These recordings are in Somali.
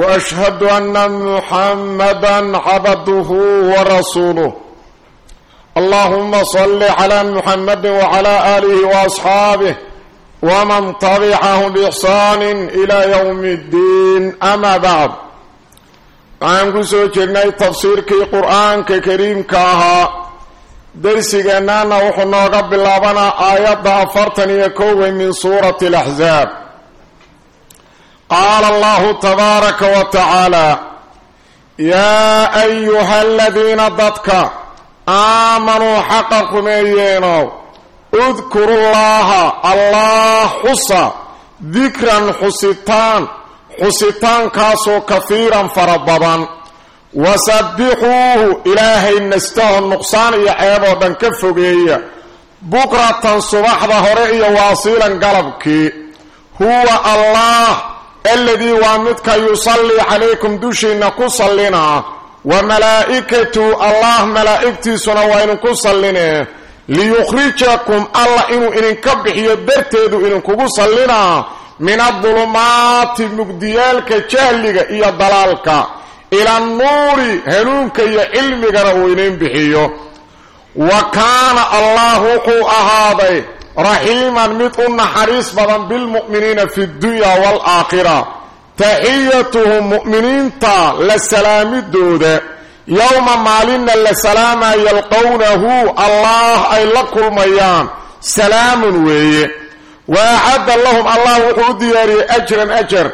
وأشهد أن محمدا عبده ورسوله. اللهم صل على محمد وعلى آله وأصحابه ومن طبعه بإحصان إلى يوم الدين. أما بعد قام قسو جرني التفسير كي قرآن كي كاها. درسي جنانا وحنو قبل لابنا آيات دا فرطني من سورة الأحزاب. qaala allahu tabaaraka wa tacaala yaa ayuha aladiina dadka aamanuu xaqa rumeeyeeno udkurullaaha allah xusa dikran xusitaan xusitaankaasoo kafiiran fara badan wasabbixuuhu ilaahay nastaho nuqsaan iyo ceeb oo dhan ka fogeeya bukratan subaxda hore iyo waasiilan galabkii huwa allah aladii waa midka yusallii calaykum dushiinna ku sallinaa wa malaa'ikatu allah malaa'igtiisuna waa idinku sallinee liyukhrijakum allah inuu idinka bixiyo darteedu idinkugu sallinaa min adulumaati mugdiyaalka jahliga iyo dalaalka. Ila annuuri hanuunka iyo cilmigana uu idiin bixiyo. Wa kaana allah wuxuu ahaaday raxiiman mid u naxariis badan bilmu'miniina fi dunyaa waalaakhira taxiyatuhum mu'miniinta la salaamidooda yowma maalinna la salaamaa yalqownahu allaah ay la kulmayaan. Salaamun weeye. Wa acadda lahum allah wuxuu u diyaariyey ajran ajar.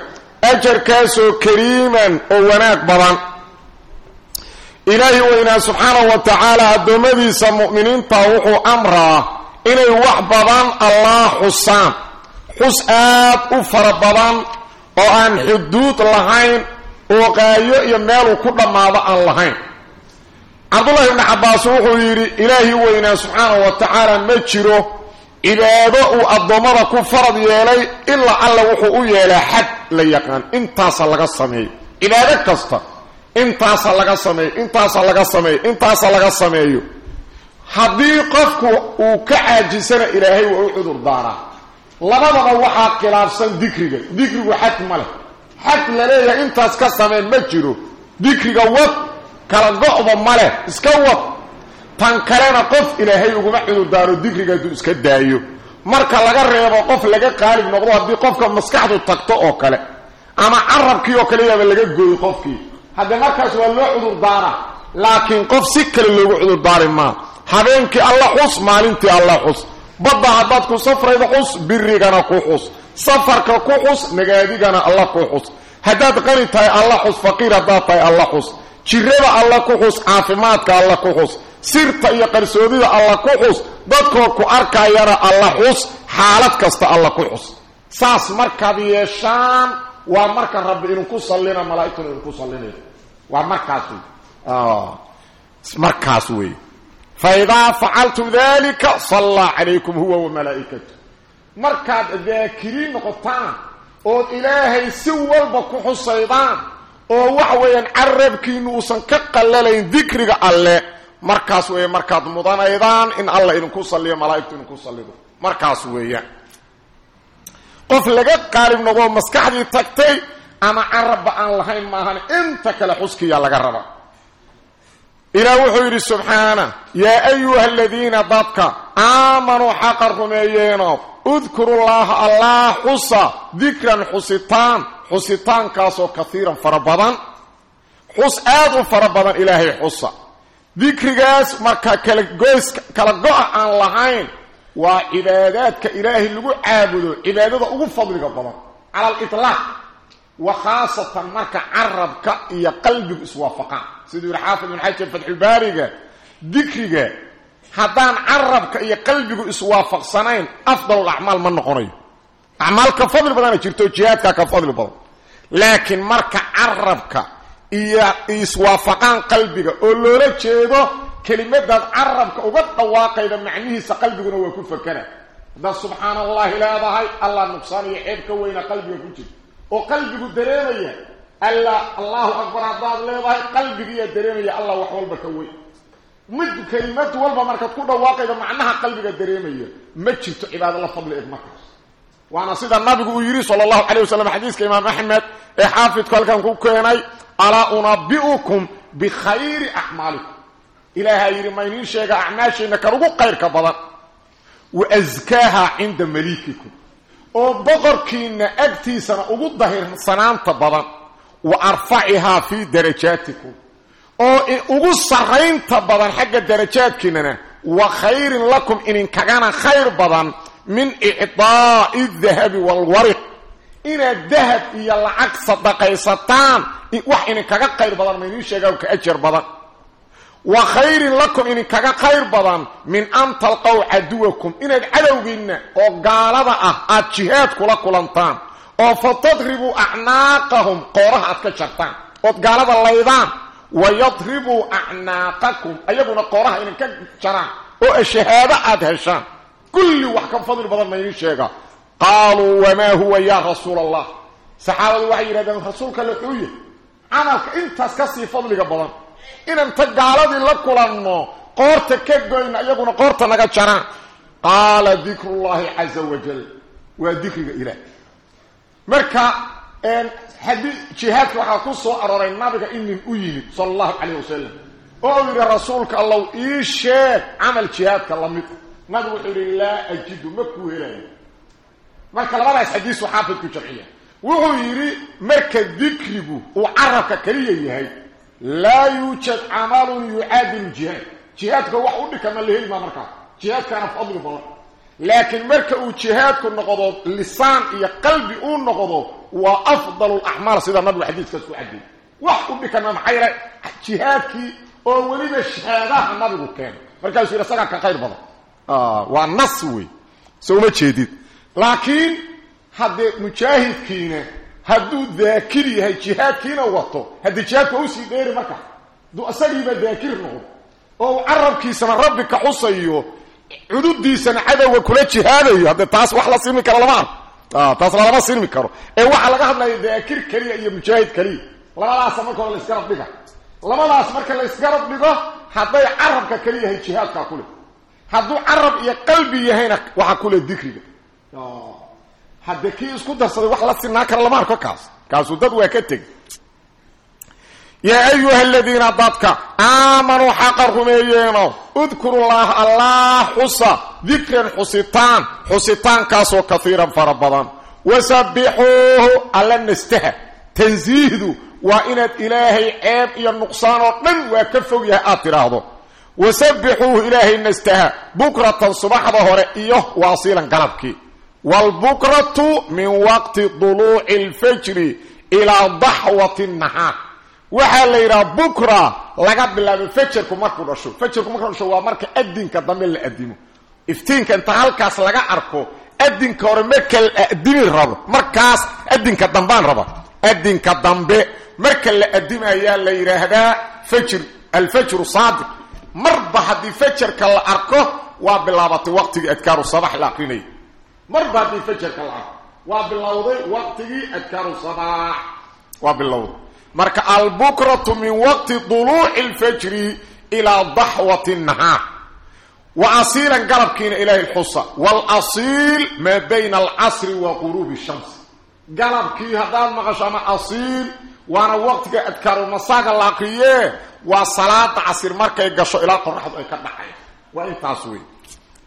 Ajarkaasoo kariiman oo wanaag badan. Ilaahi weynaa subxaanahu wa tacaala addoommadiisa mu'miniinta wuxuu amraa inay wax badan allah xusaan. Xus aad u fara badan oo aan xuduud lahayn oo qaayo iyo meeluu ku dhammaado aan lahayn. Cabdullahi ibni cabbaas wuxuu yidhi ilaahi weynaa subxaanahu wa tacaala ma jiro cibaado uu addoommada ku farad yeelay ilaa alla wuxuu u yeelaa xad la yaqaan. Intaasa laga sameeyo cibaado kasta intaasa laga sameeyo intaasa laga sameeyo intaasa laga sameeyo haddii qofku uu ka caajisana ilaahay waa u cudur labadaba waxaa khilaafsan dikriga. Dikrigu xad ma leh. Xad la leeyahay intaas ka sameen ma jiro. Dikriga wad kala go-da ma leh. Iska wad. Tan kalena qof ilaahay uguma cudur daaro dikriga hadduu iska daayo. Marka laga reebo qof laga qaalib noqdo haddii qofka maskaxdu tagto oo kale ama carabkii oo kale yaaba laga gooyo qofkii haddee markaas waa loo cudur daaraa laakiin qof si kale loogu cudur daari maa habeenkii alla xus maalintii alla xus. Badda haddaad ku safraydo xus birigana ku xus. Safarka ku xus nagaadigana alla ku xus. Haddaad qani tahay alla xus faqiir haddaad tahay alla xus. Jirada alla ku xus caafimaadka alla ku xus. Sirta iyo qarsoodida alla ku xus. Dadkoo ku arkayana alla xus. Xaalad kasta alla ku xus. Saas markaad yeeshaan waa marka rabbi inuu ku sallina malaa'igtuna ku sallinayo. Waa markaas wey markaas wey faidaa facaltum dalika sallaa calaykum huwa wamalaaikatu markaad daakiriin noqotaan ood ilaahay si walba ku xusaydaan oo waxa weeyaan carabkiinu uusan ka qallalayn dikriga alle markaas weeye markaad mudanaydaan in alla idinku saliyo malaaigtu idinku salido markaas weeyaan qof laga qaalib noqoo maskaxdii tagtay ama carabba aan lahayn maahan inta kale xuskiyaa laga raba ilaah wuxuu yidhi subxaana yaa ayuha aladiina dadka aamanuu xaqa rumeeyeeno udkurullaaha allah xusa dikran xusitaan xusitaankaasoo kaiiran fara badan. Xus aad u fara badan ilaahay xusa. Dikrigaas marka kalagoys kala go-a aan lahayn waa cibaadaadka ilaahay lagu caabudo cibaadada ugu fadliga badan cala alilaaq وخاصة مركا عربك إيا قلبك اسوافقا سيدي الحافظ من حاجة فتح البارقة ذكرك هدان عربك إيا قلبك اسوافق سنين أفضل الأعمال من نقري أعمالك فضل بدانا جرتو جهادك كفضل بدل لكن مركا عربك iyo iswaafaqaan qalbiga oo loola jeedo kelimadaad carabka uga dhawaaqayda macnihiisa qalbiguna waa ku fakera haddaad subxaana allahi leedahay allah nuqsaan iyo ceeb ka weyna qalbiga ku jirta oo qalbigu dareemaya alla allahu akbar haddaad leedahay qalbigiiyaa dareemaya allah wax walba ka weyn. Mid kelimad walba markaad ku dhawaaqayda macnaha qalbiga dareemaya ma jirto cibaado la fadli eg markaas. Waana sida nabigu uu yidhi sala allahu calay wasalam xadiiska imaam axmed ee xaafidku halkan ku keenay alaa unabi'ukum bikhayri acmaalikum ilaahaa yidhi ma iniin sheega acmaasheenna kan ugu qayrka badan. Wa askaaha cinda maliikikum oo boqorkiinna agtiisana ugu dahirsanaanta badan wa arfacihaa fii darajaatikum oo ugu sarraynta badan xagga darajaadkiinana wa khayrin lakum ininkagana khayr badan min icdaa'i dahabi waalwariq inaad dahab iyo lacag sadaqaysataan wax idinkaga khayr badan ma idiin sheegaa ka ajar badan wa khayrin lakum idinkaga khayr badan min an talqow caduwakum. Inaad cadowgiinna oo gaalada ah aad jihaad kula kulantaan. Oo fa tadribuu acnaaqahum qooraha aad ka jartaan. Ood gaalada laydaan wa yadribuu acnaaqakum ayaguna qooraha idinka jaraan. Oo shahaado aad heshaan. Kulli wax ka fadli badan ma idiin sheega. Qaaluu wamaa huwa yaa rasuula allah saxaabadu waxay yidhahdeen rasuulka la xuuya camalka intaas ka fadliga badan inanta gaaladii la kulanno qoorta ka goyna iyaguna qoorta naga jaraan qaala dikrullaahi caza wajal waa dikriga ilaah. Marka haddii jihaadka waxaa ku soo arooray nabiga in nin u yimid sala allahu calayh wasalam oo uu yidhi rasuulka allow ii sheeg camal jihaadka la mid nabigu wuxuu yidhi laa ajidu ma kuu helayo marka labadaas xadiisu xaafidku jamciya wuxuu yidhi marka dikrigu uu carabka keliya yahay laa yuujad camalun yucaadilu jihaad jihaadka wax u dhikama la heli maa markaa jihaadkaana fadli badan laakiin marka uu jihaadku noqdo lisaan iyo qalbi uu noqdo waa afdalu lacmaal sida nabigu xadiiskaas ku cadiyay wax u dhikama maxaa yeele jihaadkii oo weliba shahaadaha nabigu keeno markaasuu yidhi isagaa ka khayr badan waa nas wey hadduu daakir yahay jihaadkiina wato. Haddii jihaadka u sii dheeri marka hadduu isagiiba daakir noqdo oo uu carabkiisana rabbi ka xusayo cududiisana cadowga kula jihaadayo haddee taas wax la silmi karo lama arko. Taas lalama silmi karo. Ee waxaa laga hadlaya daakir keliya iyo mujaahid keliya. Labadaasa marka hore laisgarab dhiga labadaas marka laisgarab dhigo hadday carabka keli yahay jihaadkaa kule. Hadduu carab iyo qalbi yahayna waxaa kule dikriga haddee kii isku darsaday wax la sinaa kara lama arko kaas. Kaasuu dad waa ka tegi. Yaa ayuha aladiina dadka aamanuu xaqa rumeeyeeno udkurullaah allah xusa dikran xusitaan xusitaankaasoo kaiiran fara badan. Wasabbixuuhu alla nastaha. Tansiihdu waa inaad ilaahay ceeb iyo nuqsaan dhan waa ka fog yahay aad tidhaahdo. Wasabbixuuhu ilaahay nastaha bukratan subaxda hore iyo waasiilan galabkii waalbukratu min waqti duluuci alfajri ilaa daxwati nahaar waxaa la yidhaha bukra laga bilaabo fajarku markuu dhasho fajarku markuu dhasho waa marka adinka dambe la adimo iftiinka inta halkaas laga arko adinka hore marka la adimi rabo markaas adinka dambaan raba adinka dambe marka la adimayaa la yidhaahdaa fajr alfajru saadiq marba haddii fajarka la arko waa bilaabatay waqtigii adkaaru sabax la aqrinayay marba haddii fajarka la arko waa bilowday waqtigii adkaaru sabaax waa bilowday. Marka albukratu min waqti duluuci alfajri ilaa daxwati nahaar wa asiilan galabkiina ilaahi lxusa walasiil maa bayna alcasri wa quruubi shams galabkii haddaad maqasho ama asiil waana waqtiga adkaaru masaaga la aqriyee waa salaada casir markay gasho ilaa qoraxdu ay ka dhacay waa intaas wey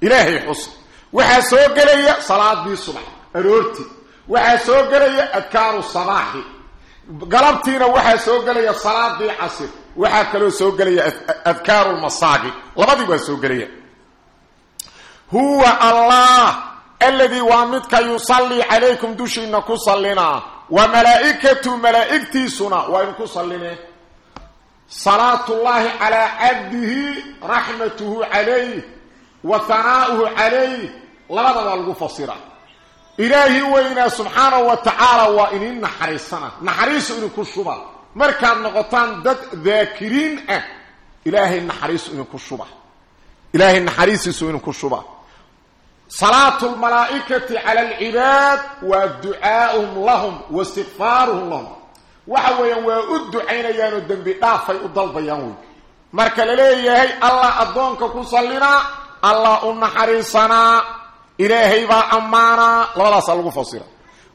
ilaahay xusa waxaa soo gelaya salaadii subax aroorti. Waxaa soo gelaya adkaaru sabaaxi. Galabtiina waxaa soo gelaya salaadii casir. Waxaa kaloo soo gelaya adkaaru lmasaagi labadii waa soo gelaya. Huwa allah aladii waa midka yusallii calaykum dushiina ku sallinaa wa malaa'ikatu malaa'igtiisuna waa idinku sallineen salaatullaahi calaa cabdihi raxmatuhu calayh wa hanaa'uhu calayh labada waa lagu fasira. Ilaahi weynaa subxaanahu wa tacaala waa inin naxariisana. Naxariisu idinku shuba. Markaad noqotaan dad daakiriin ah ilaahay naxariisu idinku shuba. Ilaahay naxariisiisu idinku shuba. Salaatu lmalaa'ikati cala alcibaad waa ducaa'uhum lahum wa istikfaaruhum lahum. Waxa weeyaan waa u ducaynayaanoo dembi dhaafay u dalbayaan wey marka la leeyahay allah addoonka ku sallinaa allah u naxariisanaa ilaahay baa ammaanaa labadaasaa lagu fasira.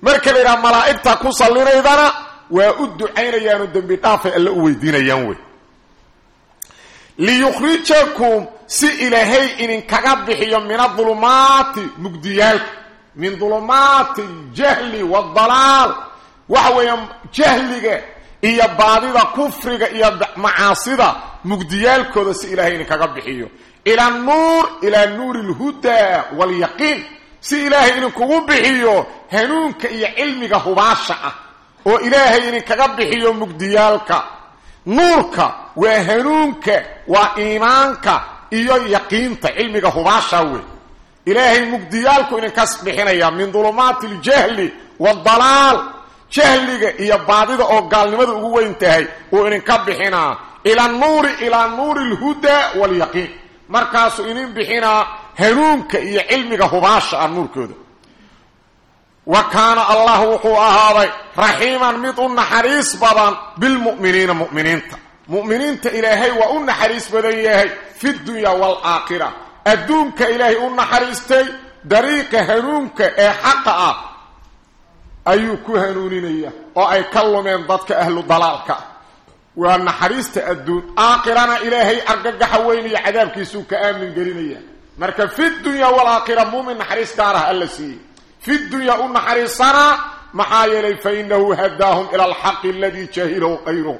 Marka la yidhaha malaa'igta ku sallinaydana waa u ducaynayaanoo dembi dhaafay alle u weydiinayaan wey. Liyukhrijakum si ilaahay idinkaga bixiyo min adulumaati mugdiyaalka min dulumaati aljahli waaldalaal waxa weeyaan jahliga iyo baadida kufriga iyo macaasida mugdiyaalkooda si ilaahay idinkaga bixiyo ila nuur ilaa nuuri alhudaa waalyaqiin si ilaahay idinkugu bixiyo hanuunka iyo cilmiga hubaasha ah oo ilaahay idinkaga bixiyo mugdiyaalka. Nuurka waa hanuunka waa iimaanka iyo yaqiinta cilmiga hubaasha wey ilaahay mugdiyaalku idinkas bixinaya min dulumaati aljahli waaldalaal jahliga iyo baadida oo gaalnimada ugu weyn tahay uu idinka bixinaa. Ila nuuri ilaa nuuri alhudaa waalyaqiin markaasuu idin bixinaa hanuunka iyo cilmiga hubaasha ah nuurkooda. Wa kaana allah wuxuu ahaaday raxiiman mid u naxariis badan bilmu'miniina mu'miniinta. Mu'miniinta ilaahay waa u naxariis badan yahay fi dunya waalaakhira adduunka ilaahay u naxariistay dariiqa hanuunka ee xaqa ah ayuu ku hanuuninaya oo ay ka lumeen dadka ahlu dalaalka waa naxariista adduun. Aakhirana ilaahay argagaxa weyn iyo cadaabkiisuu ka aamin gelinaya. Marka fi dunya waalaakhira muumin naxariis gaar ah alla siiyey. Fi dunya u naxariisanaa maxaa yeelay fa inahu hadaahum ila alxaqi aladii jaahilahu qayruhu.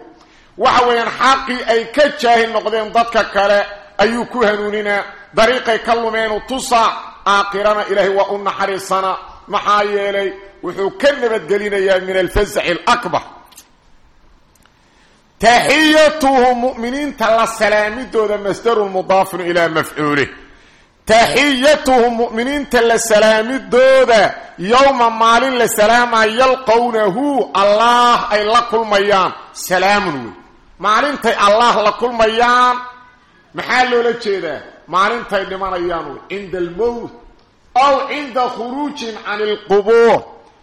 Waxa weeyaan xaqii ay ka jaahil noqdeen dadka kale ayuu ku hanuuninaa dariiqay ka lumeenu tusaa aakhirana ilaahay waa u maxaa yeelay wuxuu ka nabadgelinayaa min alfasaci alakbar taxiyatuhu mu'miniinta la salaamidooda masdarun mudaafun ilaa mafcuulih taxiyatuhu mu'miniinta la salaamidooda yowma maalin la salaamaa yalqownahu allah ay la kulmayaan salaamun wey maalintay allah la kulmayaan maxaa loola jeedaa maalintay dhimanayaan wey cinda almowt aw cinda khuruujin can alqubuur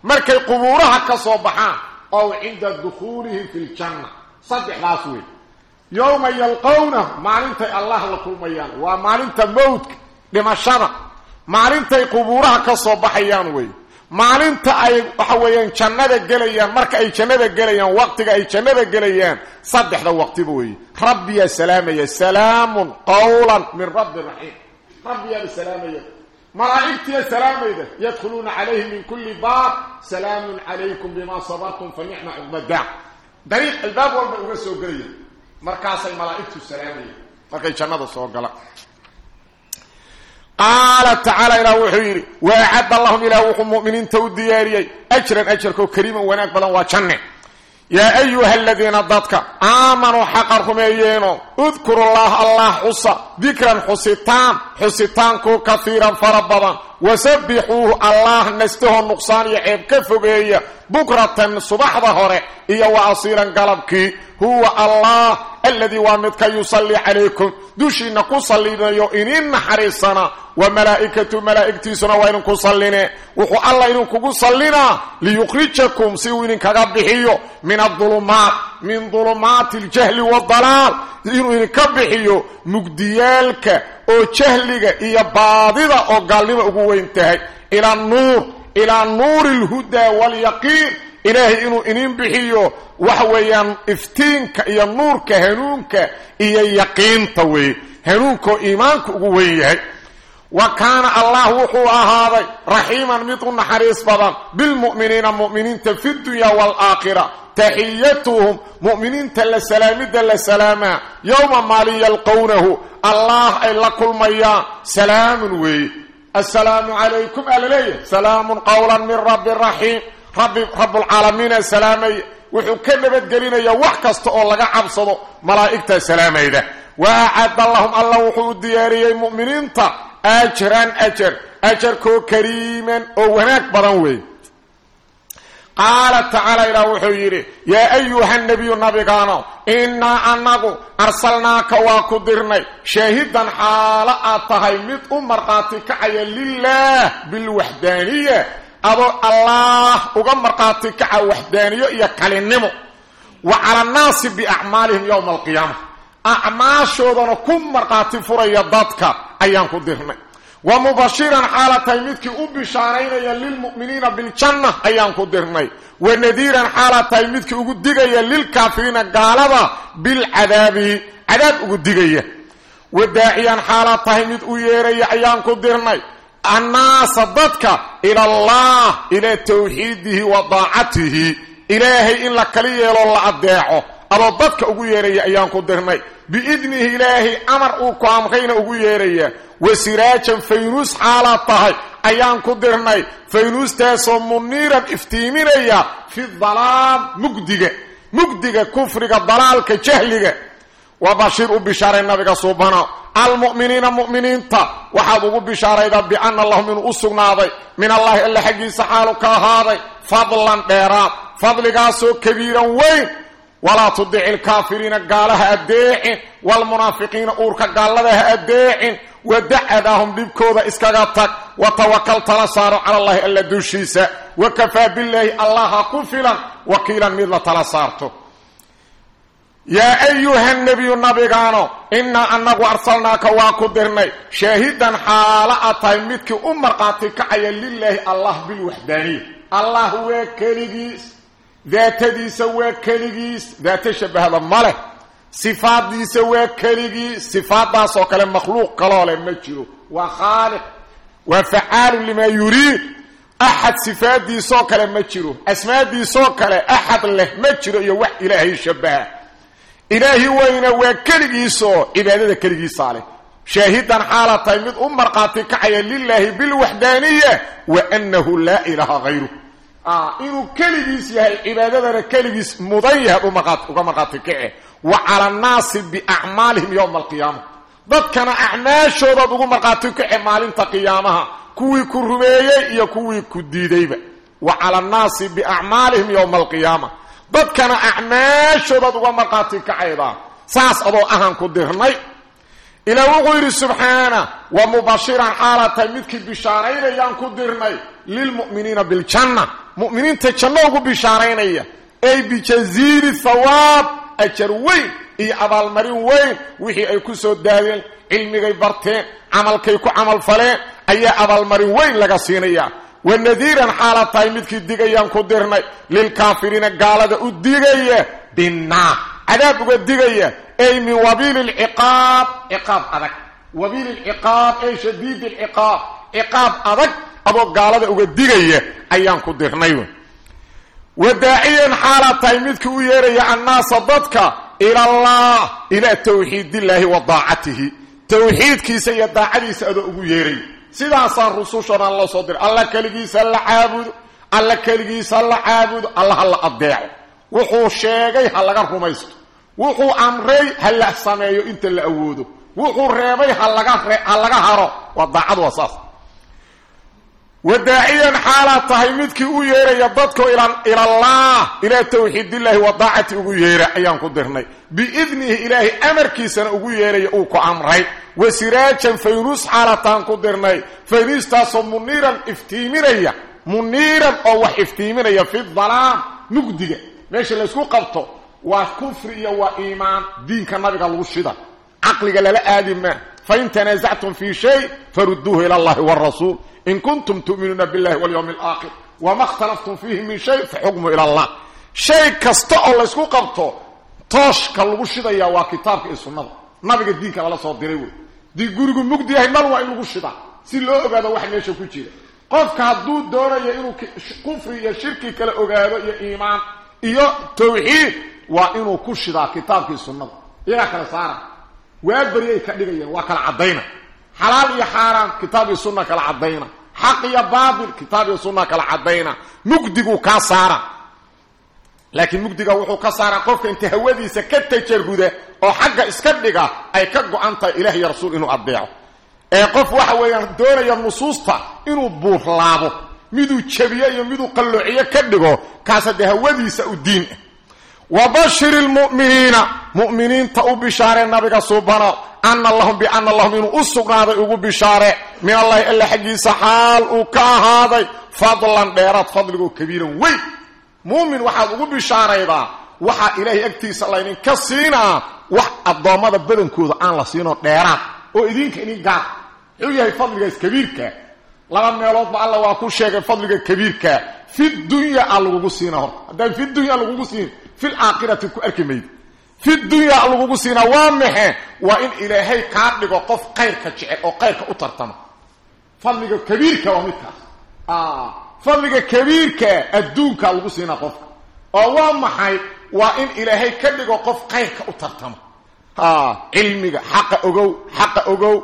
markay qubuuraha ka soo baxaan aw cinda dukhuulihim fi ljanna saddexdaas wey yowma yalqowna maalintay allah la kulmayaan waa maalinta mowdka dhimashada maalintay qubuuraha ka soo baxayaan wey maalinta ay waxa weeyaan jannada gelayaan marka ay jannada gelayaan waqtiga ay jannada gelayaan saddexda waqtiba weeye rabbiyaa salaamaya salaamun qawlan min rabbi raxiim rabbiyaaba salaamaya malaa'igtiya salaamayda yadkhuluuna calayhi min kulli baab salaamun calaykum bimaa sabartum fa nicma cuqbadaa dariiq albaab walba uga soo gelaya. Markaasay malaa'igtu salaamayaan markay jannada soo galaan qaala tacaala ilaah wuxuu yidhi wa acadda allahum ilaah wuxuu mu'miniinta u diyaariyey. Ajran ajarkoo kariiman wanaag badan waa janne. Yaa ayuha aladiina dadka aamanuu xaqa rumeeyeeno. Udkurullaah allah xusa dikran xusitaan xusitaankuu kafiiran fara badan. Wasabbixuuhu allah nastahoo nuqsaan iyo ceeb ka fogeeya bukratan subaxda hore iyo wa asiilan galabkii. Huwa allah aladii waa midka yusallii calaykum dushiinna ku sallinayo inin naxariisana. Wa malaa'ikatu malaa'igtiisuna waa idinku salline. Wuxuu alla idinkugu sallinaa liyukhrijakum si uu idinkaga bixiyo min adulumaat min dulumaati aljahli waadalaal inuu idinka bixiyo mugdiyaalka oo jahliga iyo baadida oo gaalnimo ugu weyn tahay. Ila nuur ilaa nuuri alhudaa waalyaqiin ilaahay inuu idin bixiyo waxa weeyaan iftiinka iyo nuurka hanuunka iyo yaqiinta weeye hanuunkaoo iimaanka ugu weyn yahay. Wa kaana allah wuxuu ahaaday raxiiman mid u naxariis badan. Bilmu'miniina mu'miniinta fi dunya waalaakhira taxiyatuhum mu'miniinta la salaamidda la salaamaa yowma maalin yalqownahu allah ay la kulmayaan. Salaamun weeye assalaamu calaykum aa la leeyahay salaamun qowlan min rabbi raxiim rabbi rabbulcaalamiina salaamaya wuxuu ka nabadgelinayaa wax kasta oo laga cabsado malaa'igta salaamayda. Wa acadda lahum allah wuxuu u diyaariyey mu'miniinta. Ajran ajar ajarkoo kariiman oo wanaag badan weeye qaala tacaala ilaah wuxuu yidhi yaa ayuha nebiyu nabigaano innaa annagu arsalnaaka waa ku dirnay. Shaahidan xaalo aad tahay mid u markhaati kacaya lilaah bilwaxdaaniya adoo allaah uga markhaati kaca waxdaaniyo iyo kalinimo. Wa cala annaasi biacmaalihim yowma alqiyaama. Acmaashoodana ku markhaati dadka ayaan ku dirnay wa mubashiran xaala tahay midkii u bishaaraynaya lilmu'miniina biljanna ayaan ku dirnay. Wa nadiiran xaala tahay midkii ugu digaya lilkaafiriina gaalada bilcadaabi cadaab ugu digaya. Wa daaciyan xaala tahay mid u yeeraya ayaan ku dirnay. Annaasa dadka ila allah ilaa tawxiidihi wa daacatihi. Ilaahay in la kali yeelo la addeeco adoo dadka ugu yeeraya ayaan ku dirnay. Biidnihi ilaahay amar uu ku amrayna ugu yeeraya. Wa siraajan faynuus xaalaad tahay ayaan ku dirnay. Faynuustaasoo muniiran iftiiminaya fi dalaal mugdiga mugdiga kufriga dalaalka jahliga. Wa bashiir u bishaaray nabiga suubana almu'miniina mu'miniinta waxaad ugu bishaaraydaa bianna lahum inuu u sugnaaday. Min allaahi alla xaggiisa xaalu ka ahaaday. Fadlan dheeraad fadligaasoo kabiiran weyn walaa tudici ilkaafiriina gaalaha addeecin waalmunaafiqiina uurka gaallada ha addeecin wadacadaahum dhibkooda iskaga tag wa tawakal tala saaro cala allahi alla dushiisa wa kafaa billaahi allaha ku filan wakiilan mid la tala saarto. Yaa ayuha nebiyu nabigaano innaa annagu arsalnaaka waa ku dirnay shaahidan xaalo aad tahay midkii u markhaati kacaya lilaahi allah bilwaxdaaniya allah waa keligiis daatadiisa waa keligiis daato shabahda ma leh sifaaddiisa waa keligiis sifaaddaas oo kale makhluuq kaloo leh ma jiro. Waa khaaliq waa facaalun limaa yuriid. Axad sifaaddiisoo kale ma jiro. Asmaaddiisoo kale axad leh ma jiro iyo wax ilaahay shabaha. Ilaahi weyna waa keligiisoo cibaadada keligiisaa leh. Shaahidan xaala tahay mid u markhaati kacaya lilaahi bilwaxdaaniya wa annahu laa ilaaha hayru inuu keligiis yahay cibaadadana keligiis mudan yahay uga markhaati kace wa cala annaasi biacmaalihim yowma alqiyaama. Dadkana acmaashoodaad ugu markhaati kace maalinta qiyaamaha. Kuwii ku rumeeyey iyo kuwii ku diidayba. Wa cala annaasi biacmaalihim yowma alqiyaama. Dadkana acmaashoodaad uga markhaati kacaydaa saas adoo ahaan ku dirnay. Ilaa wuxuu yidhi subxaana wa mubashiran xaala tahay midkii bishaaraynayaan ku dirnay lilmu'miniina biljanna mu'miniinta janno ugu bishaaraynaya ay bijaziili thawaab ajar weyn iyo abaalmarin weyn wixii ay ku soo daadeen cilmigay barteen camalkay ku camalfaleen ayaa abaalmarin weyn laga siinayaa. Wa nadiiran xaala tahay midkii digayaan ku dirnay lilkaafiriina gaalada u digaya binnaar. Cadaab uga digaya ay min wabiili lciqaab ciqaab adag. Wabiili lciqaab ay shadiidi lciqaab ciqaab adag adoo gaalada uga digaya ayaan ku dirnay. Wa daaciyan xaala tahay midkii u yeeraya annaasa dadka ila allah ilaa tawxiidillaahi wa daacatihi. Tawxiidkiisa iyo daacadiisa adoo ugu yeeray. Sidaasaan rusushoodan loo soo diray alla keligiisa la caabudo alla keligiisa la caabudo alla ha la addeeco. Wuxuu sheegay ha laga rumaysto. Wuxuu amray ha la sameeyo inta la awoodo. Wuxuu reebay ha laga haro. Waa daacadu waa wadaaciyan xaalaad tahay midkii u yeeraya dadku ilallaah ilaa tawxiidillaahi wa daacati ugu yeera ayaan ku dirnay. Biidnihi ilaahay amarkiisana ugu yeeraya uu ku amray. Wa siraajan faynuus xaalataan ku dirnay. Faynuustaasoo muniiran iftiiminaya muniiran oo wax iftiiminaya fi dalaam mugdiga. Meesha laysku qabto waa kufri iyo waa iimaan. Diinka nabiga lagu shida caqliga lala aadi maa fain tanaasactum fii shay farudduuhu ila allahi wrasuul in kuntum tu'minuuna billahi walyawmi alaakhir wama اkhtalaftum fiihi min shay faxukmu ila allah shay kasta oo laysku qabto tooshka lagu shidayaa waa kitaabka iyo sunnada nabiga diinka lala soo diray wey dii gurigu mugdi yahay nal waa in lagu shidaa si loo ogaado wax meesha ku jira qofka hadduu doonayo inuu kufri iyo shirki kala ogaado iyo iimaan iyo tawxiid waa inuu ku shidaa kitaabkii sunnada iyagaa kala saara waa beryay ka dhigayaan waa kala caddayna. Xalaal iyo xaaraan kitaab iyo sunna kala caddayna. Xaq iyo baatil kitaab iyo sunna kala caddayna. Mugdiguu kaa saara. Laakiin mugdiga wuxuu ka saaraa qofka inta hawadiisa ka tajaruda oo xagga iska dhiga ay ka go-an tahay ilaah iyo rasuul inuu addeeco ee qof waxa weeyaan doonaya nusuusta inuu buurlaabo miduu jabiyo iyo miduu qalloociyo ka dhigo kaasa dee hawadiisa u diin. ah wa bashir ilmu'miniina mu'miniinta u bishaaree nabiga suubano ana lahum biana lahum inuu u sugnaaday ugu bishaare min allahi alla xaggiisa xaal uu ka ahaaday fadlan dheeraad fadligoo kabiiran weyn muumin waxaad ugu bishaaraydaa waxaa ilaahay agtiisa laydinka siinaa wax addoommada badankooda aan la siinoo dheeraad oo idinka idin gaar muxuu yahay fadligaas kabiirka laba meeloodba alla waa ku sheegay fadliga kabiirka fi dunya a lagugu siina horta haddaan fi dunya lagugu siin fil aakhirati ku arki maydi fi dunya lagugu siinaa waa maxe waa in ilaahay kaa dhigo qof kayrka jecel oo kayrka u tartama. Fadliga kabiirka waa midkaas fadliga kabiirka adduunka lagu siinaa qofka. Oo waa maxay? Waa in ilaahay ka dhigo qof kayrka u tartama. Cilmiga xaqa ogow xaqa ogow.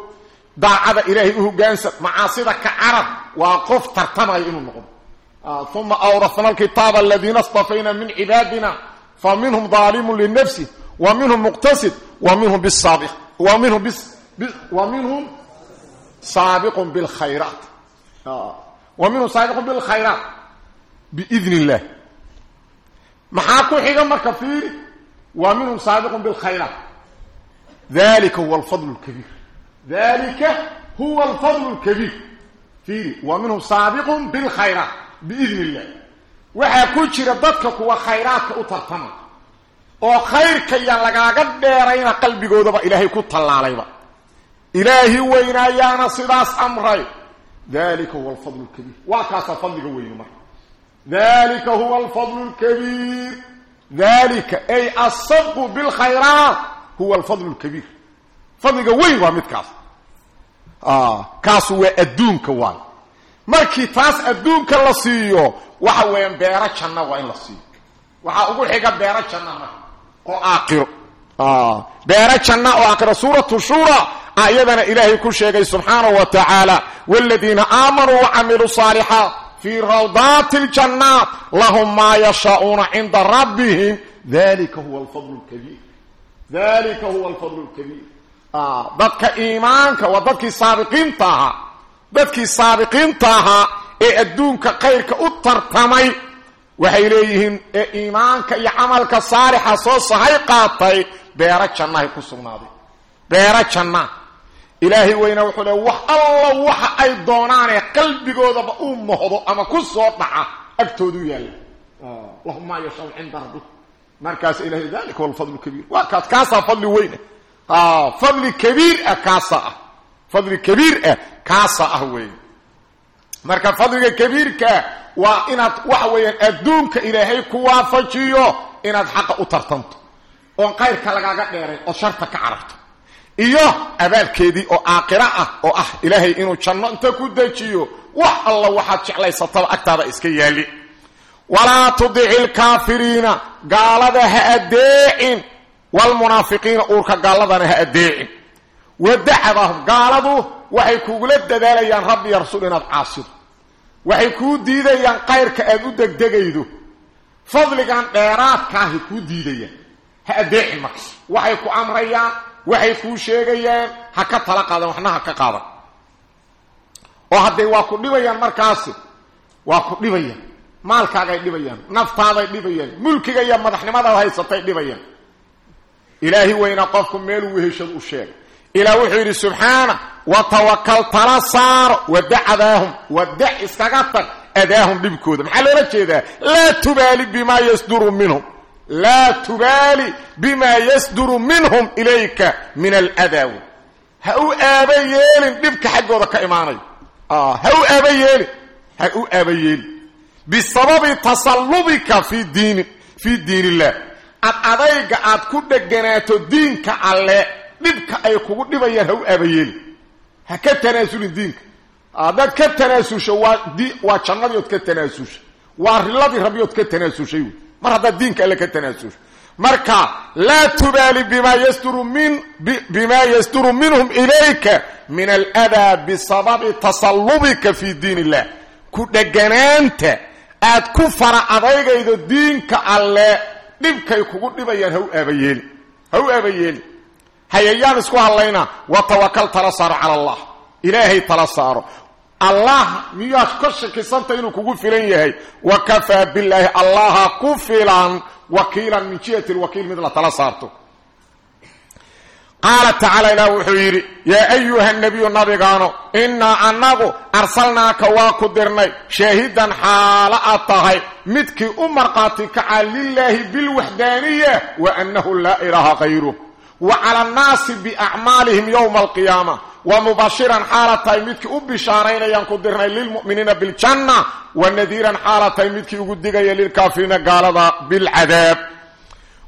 Daacada ilaahay u hogaansan macaasida ka carab waa qof tartamaya inuu noqdo. Uma awrasna alkitaaba fa minhum daalimun linafsi wa minhum muqtasid wa minhum minhum saabiqun bilkhayraat wa minhum saabiqun bilkhayraat biidn illah maxaa ku xiga marka fiiri? Wa minhum saabiqun bilkhayraat dalika huwa alfadl lkabiir dalika huwa alfadl lkabiir fiiri. Wa minhum saabiqun bilkhayraat biidn illah waxaa ku jira dadka kuwa khayraadka u tartama. Oo khayrka yaan lagaaga dheerayna qalbigoodaba ilaahay ku tallaalayba. Ilaahi weynaayaana sidaas amray. Dalika huwa alfadl lkabiir waa kaasaa fadliga weyne marka. Dalika huwa alfadl lkabiir dalika ay asabqu bilkhayraat huwa alfadl lkabiir fadliga weyn waa midkaas kaasu waa adduunka waay markii taas adduunka la siiyo waxa weeyaan beero janna waa in la siiyo. Waxaa ugu xiga beero janna marka oo aakhiro. Beero janna oo aakhiro. Suuratu shura ayadana ilaahay ku sheegay subxaanahu wa tacaala waladiina aamanuu wacamiluu saalixaat fii rawdaati aljannaat lahum maa yashaa'uuna cinda rabbihim. Dalika huwa alfadl lkabiir dalika huwa alfadl lkabiir dadka iimaanka waa dadkii saabiqiinta ahaa dadkii saabiqiinta ahaa ee adduunka khayrka u tartamay waxay leeyihiin ee iimaanka iyo camalka saalixa soo sahay qaatay beero jannahay ku sugnaaday. Beero janna ilaahay weyna wuxuu le wax alla waxa ay doonaanee qalbigoodaba uu mohdo ama ku soo dhaca agtoodu yaalla. Lahum maa yashaau cinda rabbi. Markaas ilahay dalika huwa alfadl kabiir. Waa kaas kaasaa fadli weyne. Fadli kabiir ah kaasaa ah fadli kabiir ah kaasaa ah weeye marka fadliga kabiirkaa waa inaad waxa weeyaan adduunka ilaahay ku waafajiyo inaad xaqa u tartanto oon kayrka lagaaga dheeray oo sharta ka cararto iyo abaalkeedii oo aakhiro ah oo ah ilaahay inuu janno inta ku dejiyo wax alla waxaad jeclaysataba agtaada iska yaali walaa tudici lkaafiriina gaalada ha adeecin waalmunaafiqiina uurka gaaladana ha adeecin wadacdahum gaaladu waxay kugula dadaalayaan rabbi iyo rasuul inaad caasido waxay kuu diidayaan kayrka aad u degdegaydo fadligan dheeraadkaahay kuu diidayaan ha adeecin markas waxay ku amrayaan waxay kuu sheegayaan ha ka tala qaadan waxna ha ka qaadan oo hadday waa ku dhibayaan markaasi waa ku dhibayaan maalkaagay dhibayaan naftaaday dhibayaan mulkiga iyo madaxnimadaad haysatay dhibayaan ilaahi weyna qofku meeluu weheshadu u sheegay ilaah wuxuu yidhi subxaana watawakal tala saaro wadacdaahum wadac iskaga tag adaahum dhibkooda. Maxaa loola jeedaa? Laa tubaali bimaa yasduru minhum laa tubaali bimaa yasduru minhum ilayka min aladaa ha u aaba yeelin dhibka xaggooda ka imaanayo. Ha u aaba yeelin ha u aaba yeelin. Bisababi tasallubika fi diini fii diin illah ad adayga aad ku dheganaato diinka alle dhibka ay kugu dhibayaan ha u aabayeeli ha ka tanaasulin diinka. Haddaad ka tanaasusho waa waa jannadii ood ka tanaasushay waa riladii rabbi ka tanaasushay mar haddaad diinka alle ka tanaasusho marka laa tubaali bima yasduru min bima yasduru minhum ilayka min aladaa bisababi tasallubika fi diin illah ku dheganaanta aad ku fara adaygaydo diinka alle dhibkay kugu dhibayaan ha u aabayeeli ha u aabayeeli hayayaan isku hadlayna wa tawakal tala saaro cala allah. Ilaahay tala saaro. Allah miyaad ka shakisanta inuu kugu filan yahay? Wa kafaa billaahi allaha ku filan. Wakiilan min jihati lwakiil mid la tala saarto. Qaala tacaala ilaah wuxuu yidhi yaa ayuha nebiyu nabigaano innaa annagu arsalnaaka waa ku dirnay. Shaahidan xaalo aad tahay. Midkii u markhaati kaca lilaahi bilwaxdaaniya wa annahu laa ilaaha kayruh annaasi biacmaalihim yowma alqiyaama. Wa mubashiran xaala tahay midkii u bishaaraynayaan ku dirnay biljanna. Wa nadiiran xaala tahay midkii ugu digaya lilkaafiriina gaalada bilcadaab.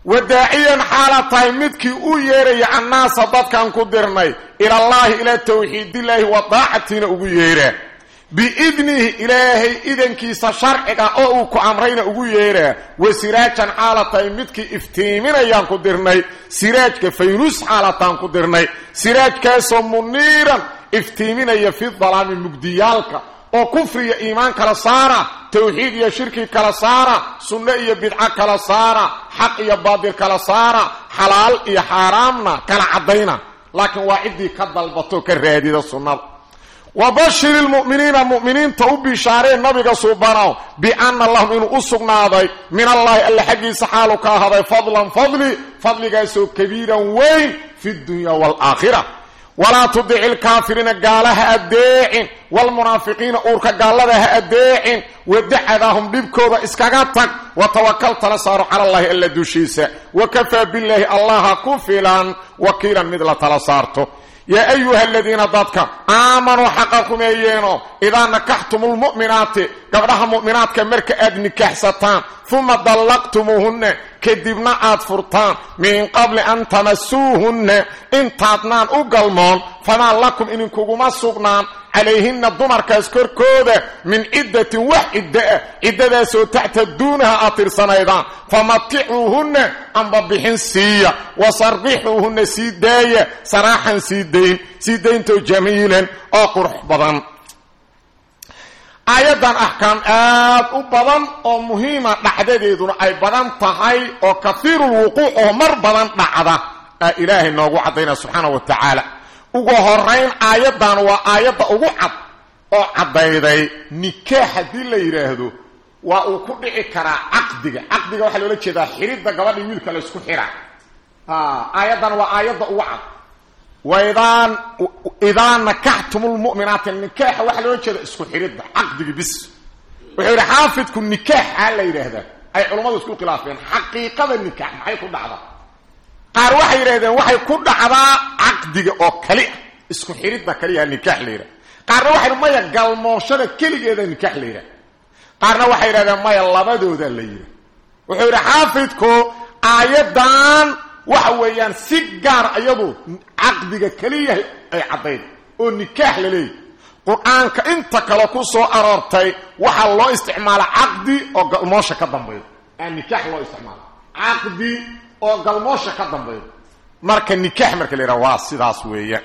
Wadaaciyan xaala tahay midkii u yeeraya annaasa dadkan ku dirnay ilallaahi ilaa tawxiidillaahi wa daacatiina ugu yeeraa biidnihi ilaahay idankiisa sharciga oo uu ku amrayna ugu yeeraa wa siraajan xaala tahay midkii iftiiminayaan ku dirnay siraajka faynus xaalataan ku dirnay siraajkaasoo muniiran iftiiminaya fi dalaami mugdiyaalka oo kufriya iimaan kala saara tawxiid iyo shirki kala saara sunno iyo bidco kala saara xaq iyo baadil kala saara xalaal iyo xaaraamna kala caddayna laakiin waa ciddii ka dalbato ka raadida sunnada wa bashiri lmu'miniina mu'miniinta u bishaareen nabiga suubanow bianna lahum inuu u sugnaaday min allaahi alla xaggiisa xaalu ka ahaday fadlan fadli fadligaasoo kabiiran weyn fi dunya waalaakhira walaa tudici ilkaafiriina gaalaha addeecin waalmunaafiqiina uurka gaallada ha addeecin wadacadaahum dhibkooda iskaga tag wa tawakal tala saaro cala allaahi alla dushiisa wa kafaa billaahi allaha ku filan wakiilan mid la tala saarto yaa ayuha aladiina dadka aamanuu xaqa rumeeyeeno idaa nakaxtum lmu'minaati gabdhaha mu'minaadka marka aad nikaaxsataan uma dallaqtumuuhunna kadibna aad furtaan min qabli an tamasuuhunna intaadnaan u galmoon famaa lakum idinkuguma sugnaan calayhinna dumarkaas korkooda min ciddatin wax ciddo ah ciddadaasoo tactaduunaha aad tirsanaydaan. Famaticuuhunna amba bixin siiya wa sarbixuuhunna sii daaya saraaxan sii dayn sii dayntoo jamiilan oo qurux badan. Aayaddan axkaam aad u badan oo muhiima dhacdadeeduna ay badan tahay oo kahiirulwuquuc oo mar badan dhacda. Aa ilaahay noogu caddaynaya subxaana wa tacaala ugu horayn aayaddan waa aayadda ugu cad oo caddayday. Nikaax haddii la waa uu ku dhici karaa caqdiga. Caqdiga waxaa loola jeedaa xiridda gabadhii wiilka la ysku xira. Aayaddan waa aayadda ugu cad. Waidaan idaa nakaxtum lmu'minaati nikaaxa waxaa loola jeeda isku xiridda caqdigi bis. Wuxuu yidhi xaafidku nikaaxaa la yidhaahdaa. Ay culammadu isku khilaafeen. Xaqiiqada nikaax maxay ku dhacdaa qaar waxay yidhahdeen waxay ku dhacdaa caqdiga oo kali ah. Isku xiridda kaliya nikaax la yidhaha qaarna waxay maya galmooshada keligeeda nikaax la yidhaha qaarna waxay yidhahdeen maya labadooda la yidha wuxuu yidhi xaafidku aayaddan waxa weeyaan si gaar iyadu caqdiga keliya ay caddayd oo nikaax la leeyahy qur'aanka inta kale ku soo aroortay waxaa loo isticmaala caqdi oo galmoosha ka dambaydo aa nikaax loo isticmaala caqdi oo galmoosha ka dambaydo marka nikaax marka la yidhaha sidaas weeyaan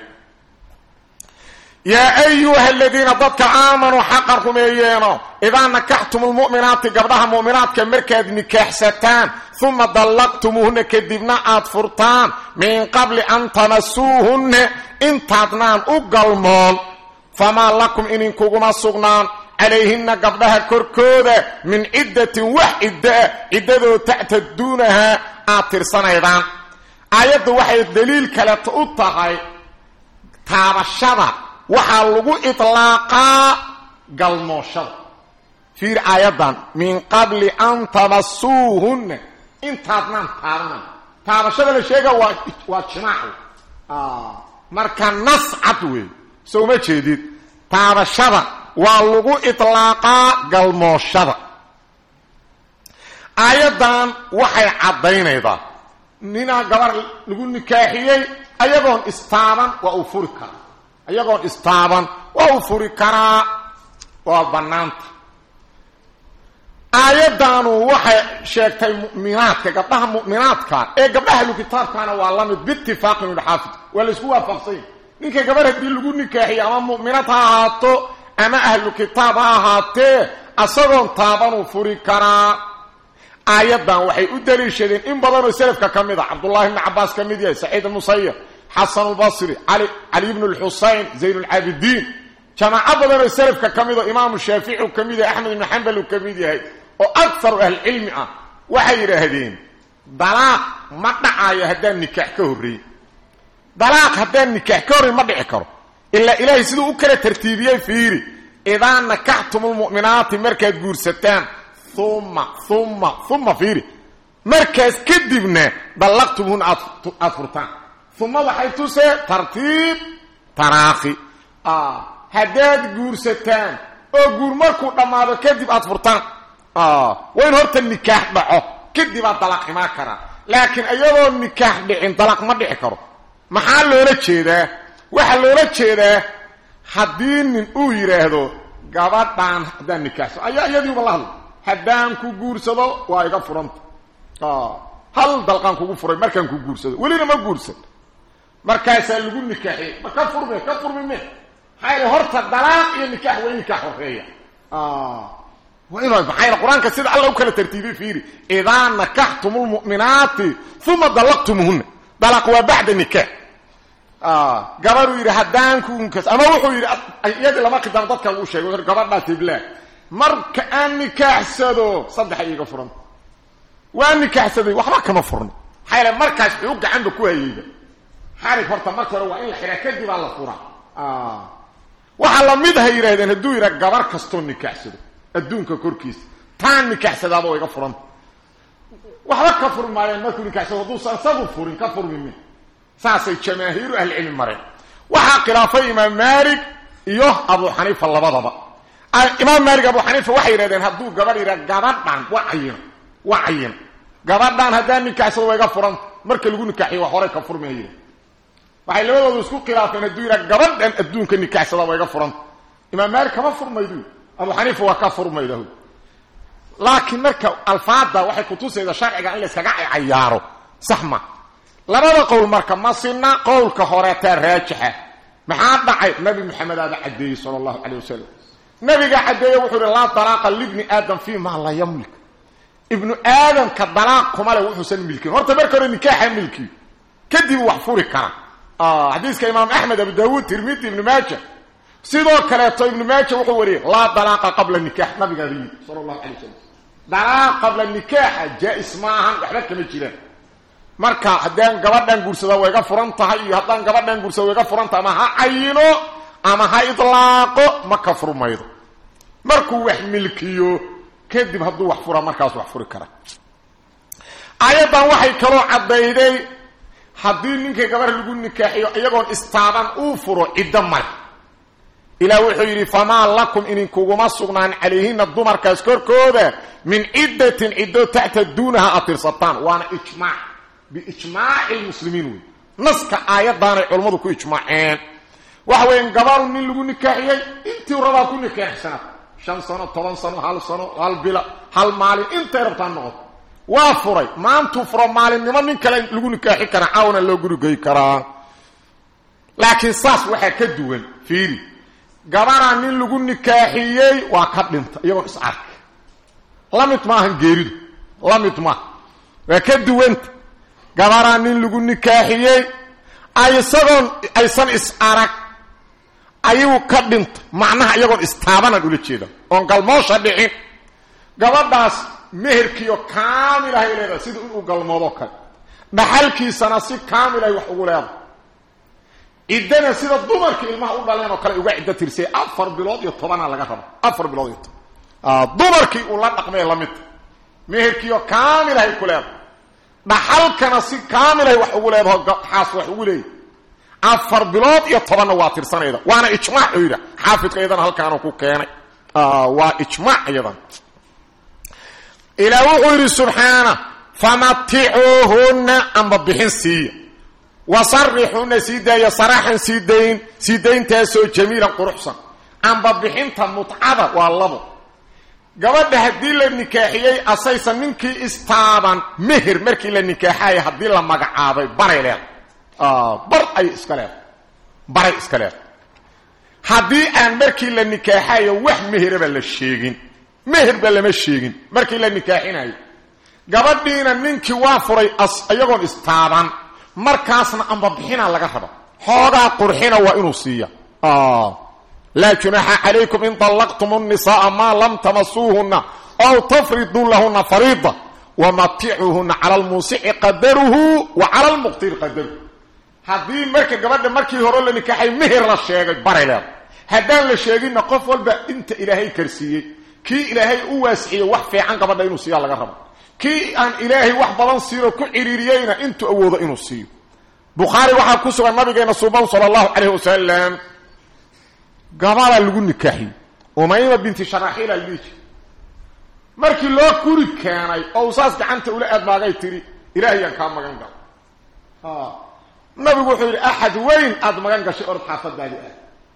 yaa ayuha aladiina dadka aamanuu xaqan rumeeyeeno idaa nakaxtum lmu'minaati gabdhaha mu'minaadka markaad nikaaxsataan uma dallaqtumuuhunna kadibna aad furtaan min qabli an tamasuuhunna intaadnaan u galmoon famaa lakum idinkuguma sugnaan calayhinna gabdhaha korkooda min ciddatin wax ciddoah ciddadoo tactaduunahaa aad tirsanaydaan. Aayaddu waxay daliil kaleeto u tahay taabashada. Waxaa lagu itlaaqaa galmooshada. Fiir aayaddan min qabli an tamasuuhunna intaadnaan taabanan taabashada la sheega waa waa jimaac marka nas cad wey soo uma jeedid? Taabashada waa lagu itlaaqaa galmooshada. Aayaddan waxay caddaynaydaa ninaa gabar lagu nikaaxiyey ayagoon istaaban waa uu furi karaa. Ayagoon istaaban waa uu furi karaa. Waa bannaanta. Aayaddaanu waxay sheegtay mu'minaadka gabdhaha mu'minaadka ee gabdhaha ahlu kitaabkaana waa la mid biitifaaqin udhaxaafid waa laysku waafaqsanya. Ninka gabar haddii lagu nikaaxiye ama mu'minad ha ahaato ama ahlu kitaab ha ahaatee asagoon taabanuu furi karaa. Aayaddan waxay u daliishadeen in badanoo selafka ka mid a cabdullahi ibni cabbaas ka mid yahay saciid musayib xasan albasri cali cali ibnu lxusayn zayn lcaabidiin jamaaco badan oo salafka ka mid oo imaamu shaafici uu ka mid yahay axmed ibnu xambal uu ka mid yahay oo akharu ahlicilmi ah waxay yidhaahdeen dalaaq ma dhacayo haddaan nikaax ka horreyn dalaaq haddaan nikaax ka horrayn ma dhici karo ilaa ilaahay siduu u kala tartiibiyey fiiri. Idaa nakaxtumulmu'minaati markaad guursataan uma uma uma fiiri. Markaas kadibna dallaqtumuhuna aad furtaan. Uma waxay tusee tartiib taraakhi haddaad guursataan oo guur markuu dhammaado kadib aad furtaan. Waa in horta nikaax dhaco kadib aad dalaq imaan karaa laakiin iyadoo nikaax dhicin dalaq ma dhici karo. Maxaa loola jeedaa waxaa loola jeedaa haddii nin uu yidhaahdo gabadhaan haddaan nikaaxso ayaa iyadiiba la hadla haddaan ku guursado waa iga furanta. Hal dalqaan kugu furay markaan ku guursado. Welina ma guursan. Markaasaa lagu nikaaxiyey. Ma ka furme ka furmi me horta dalaaq iyo nikaax waa in nikaax horreeya yl qur'aanka sida alla u kala tartiibay fiiri. Idaa nakaxtum lmu'minaati uma dallaqtumuhuna dalaq waa bacda nikaax gabaruu yidhi haddaan kuunkas ama wuxuu yidhi iyadii lama khitaab dadka uu sheegay gabadhaa tiblaa marka aan nikaaxsado saddexa iiga furanta waa nikaaxsaday waxba kama furno maxaa yl markaas xuu gacanba ku hayeyba xarig horta marka hore waa in la xiraa kadibaa la furaa. Waxaa la mid ha yidhahdeen hadduu yidha gabar kastoo nikaaxsado adduunka korkiisa. Taan nikaaxsadaaba waa iga furanta waxba ka furi markuu nikaaxsado hadduusan isagu furin ka furmimi saasay jamaahiiru ahlicilmi mareen. Waxaa khilaafay imaam maalik iyo abu xaniifa labadaba. Imaam maalik abu xaniifa waxay yidhahdeen hadduu gabadh yidha gabadhan wa cayino wa cayino gabadhan haddaan nikaaxsado waa iga furanta marka lagu nikaaxiyo waa horey ka waxay labadoodu isku khilaafeen hadduu yidha gabadhan adduunka nikaaxsada waa iga furanta imaam maalik kama furmaydu? Abu xaniifa waa ka furmaydah laakiin marka alfaada waxay kutusayda sharciga in layskaga cayaaro sax labada qowl marka ma sina qowlka horeetaa raajixa maxaa dhacay? Nabi maxamed aaba caddeeyey sala allahu calayh wasalam nabiga caddeeye wuxuu ihi laa dalaaqa libni aadam fii maa laa yamlik. Ibnu aadamka dalaaq kuma le wuxuusan milkin. Horta marka hore nikaaxa milkiyo kadib wax furi kara. Xadiiska imaam axmed abu daawuud tirmidi ibnu maaja. Sidoo kaleeto ibnu maaja wuxuu wariyey laa dalaaqa qabla nikaax. Nabigaa yii sala allahu calay wasalam qabla nikaaxa jaa-is maahan waxba kama jiraan marka haddaan gabadhan guursada way ga furan tahay iyo haddaan gabadhan guursada way ga furan tahay ama ha cayino ama ha idlaaqo ma ka furmaydo. Markuu wax milkiyo kadib hadduu wax fura markaas wax furi kara. Aayaddan waxay kaloo caddayday haddii ninkay gabar lagu nikaaxiyo iyagoon istaaban uu furo ciddo male ilaah wuxuu yidhi famaa lakum idinkuguma sugnaan calayhina dumarkaas korkooda min ciddatin ciddo tactaduunaha aad tirsataan waana ijmaac biijmaaci lmuslimiin wey naska aayaddaanay culammadu ku ijmaaceen waxa weyan gabaru nin lagu nikaaxiyey intii rabaa ku nikaaxsanaa shan sano toban sano hal sano hal bila hal maalin intay rabtaan noqoto waa furay maantuu furo maalinimo nin kale lagu nikaaxi karaa caawna loo gurigey karaa laakiin saas waxaa ka duwan fiiri gabaraa nin lagu nikaaxiyey waa ka dhinta iyagoon is arka la mid maahan geeridu la mid maaha waa ka duwanta gabaraa nin lagu nikaaxiyey isagoon aysan is arag ayuu ka dhinta macnaha iyagoon istaabanaan ula jeeda oon galmoosha dhicin. Gabadhaas meherkiiyo kaamilahay leedahay sida inuu galmoodoo kale. Dhaxalkiisana si kaamilahay wax ugu leedahay. Ciddana sida dumarkii ilmaha u dhaleen oo kale uga ciddo tirsay afar bilood iyo tobanaa laga raba afar bilood iyo toban. Dumarkii uu la dhaqmay lamidta meherkiiyo kaamilahay ku leedahay dhaxalkana si kaamilahay wax ugu leedaho xaas wax ugu leeyahy afar bilood iyo tobanna waa tirsanayda. Waana ijmaac yidha xaafidka iyadana halkaanu ku keenay. Waa ijmaac iyadan ilaa wuxuu yidhi subxaana famaticuuhunna amba bixin siiya. Wasarixuuna sii daaya saraaxan sii dayn sii dayntaasoo jamiilan quruxsan. Amba bixinta mutcada waa labo gabadha haddii la nikaaxiyey asaysan ninkii istaaban meher markii la nikaaxaya haddii la magacaabay baray leeda bar ay iska leeda baray iska leeda haddii aan markii la nikaaxayo wax meheraba la sheegin meherba lama sheegin markii la nikaaxinayo gabadhiina ninkii waa furay iyagoon istaaban markaasna amba bixina laga raba xoogaa qurxina waa inuu siiya laa junaaxa calaykum in طallaqtum nisaaa maa lam tamasuuhuna ow tafriduu lahuna fariida wamaticuhuna cala lmuusici qadaruhu wa cala lmuqtiri qadaruhu haddii marka gabadha markii hore la nikaaxay mehir la sheegay baray leeda haddaan la sheeginna qof walba inta ilaahay karsiiyey kii ilaahay u waasiciyo wax fiican gabadha inuu siiyaa laga rabo kii aan ilaahay wax badan siinoo ku ciriiriyeyna intuu awoodo inuu siiyo bukhaari waxaa ku sugan nabigeena suuban sala allahu calayh wasalam gabadaa lagu nikaaxiyey. Umayma binti sharaaxiila ladhihi jir markii loo guri keenay oo uu saas gacanta ula aadmaagay tiri ilaahayaan kaa magan gala nabigu wuxuu yidhi axad weyn aada magan gashay orod xaafadaadi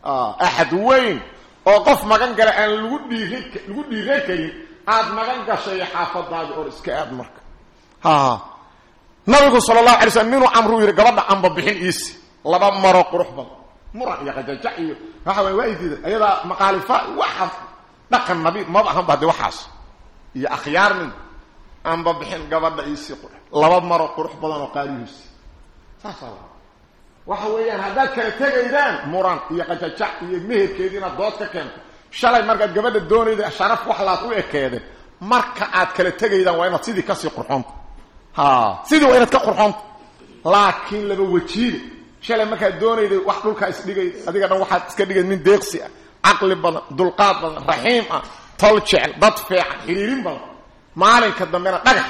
ah. Axad weyn oo qof magan gala aan lagu dhiirin lagu dhiiran karin aada magan gashay xaafadaadi or iska aad marka. Nabigu sala allahu alay slm ninuu camruu yidhi gabadha amba bixin iisi laba maro qurux badan muran iyo qajajac iyo waxa way waa idida ayadaa maqaalifa waxa dhaqan nabi maba ahanba hadde waxaas. Iyo akhyaarnin aanba bixin gabadha qurux laba maro qurux badan oo qaalihiisi saasaa la waxa weeyaan haddaad kala tegaydaan muran iyo qajajac iyo meherkeedii inaad dood ka keento. Shalay markaad gabadha doonayda sharaf wax u ekeedeen. Marka aad kala tegaydaan waa inaad sidii ka sii qurxoonta ha sidii waa inaad ka qurxoonta laakiin laba wajiile shalay markaad doonayday wax dhulkaa isdhigay adiga dhan waxaad iska dhigay nin deeqsi ah caqli badan dulqaad badan raxiim ah tol jecel dad fiican xiriirin badan. Maalinka dambena dhagax.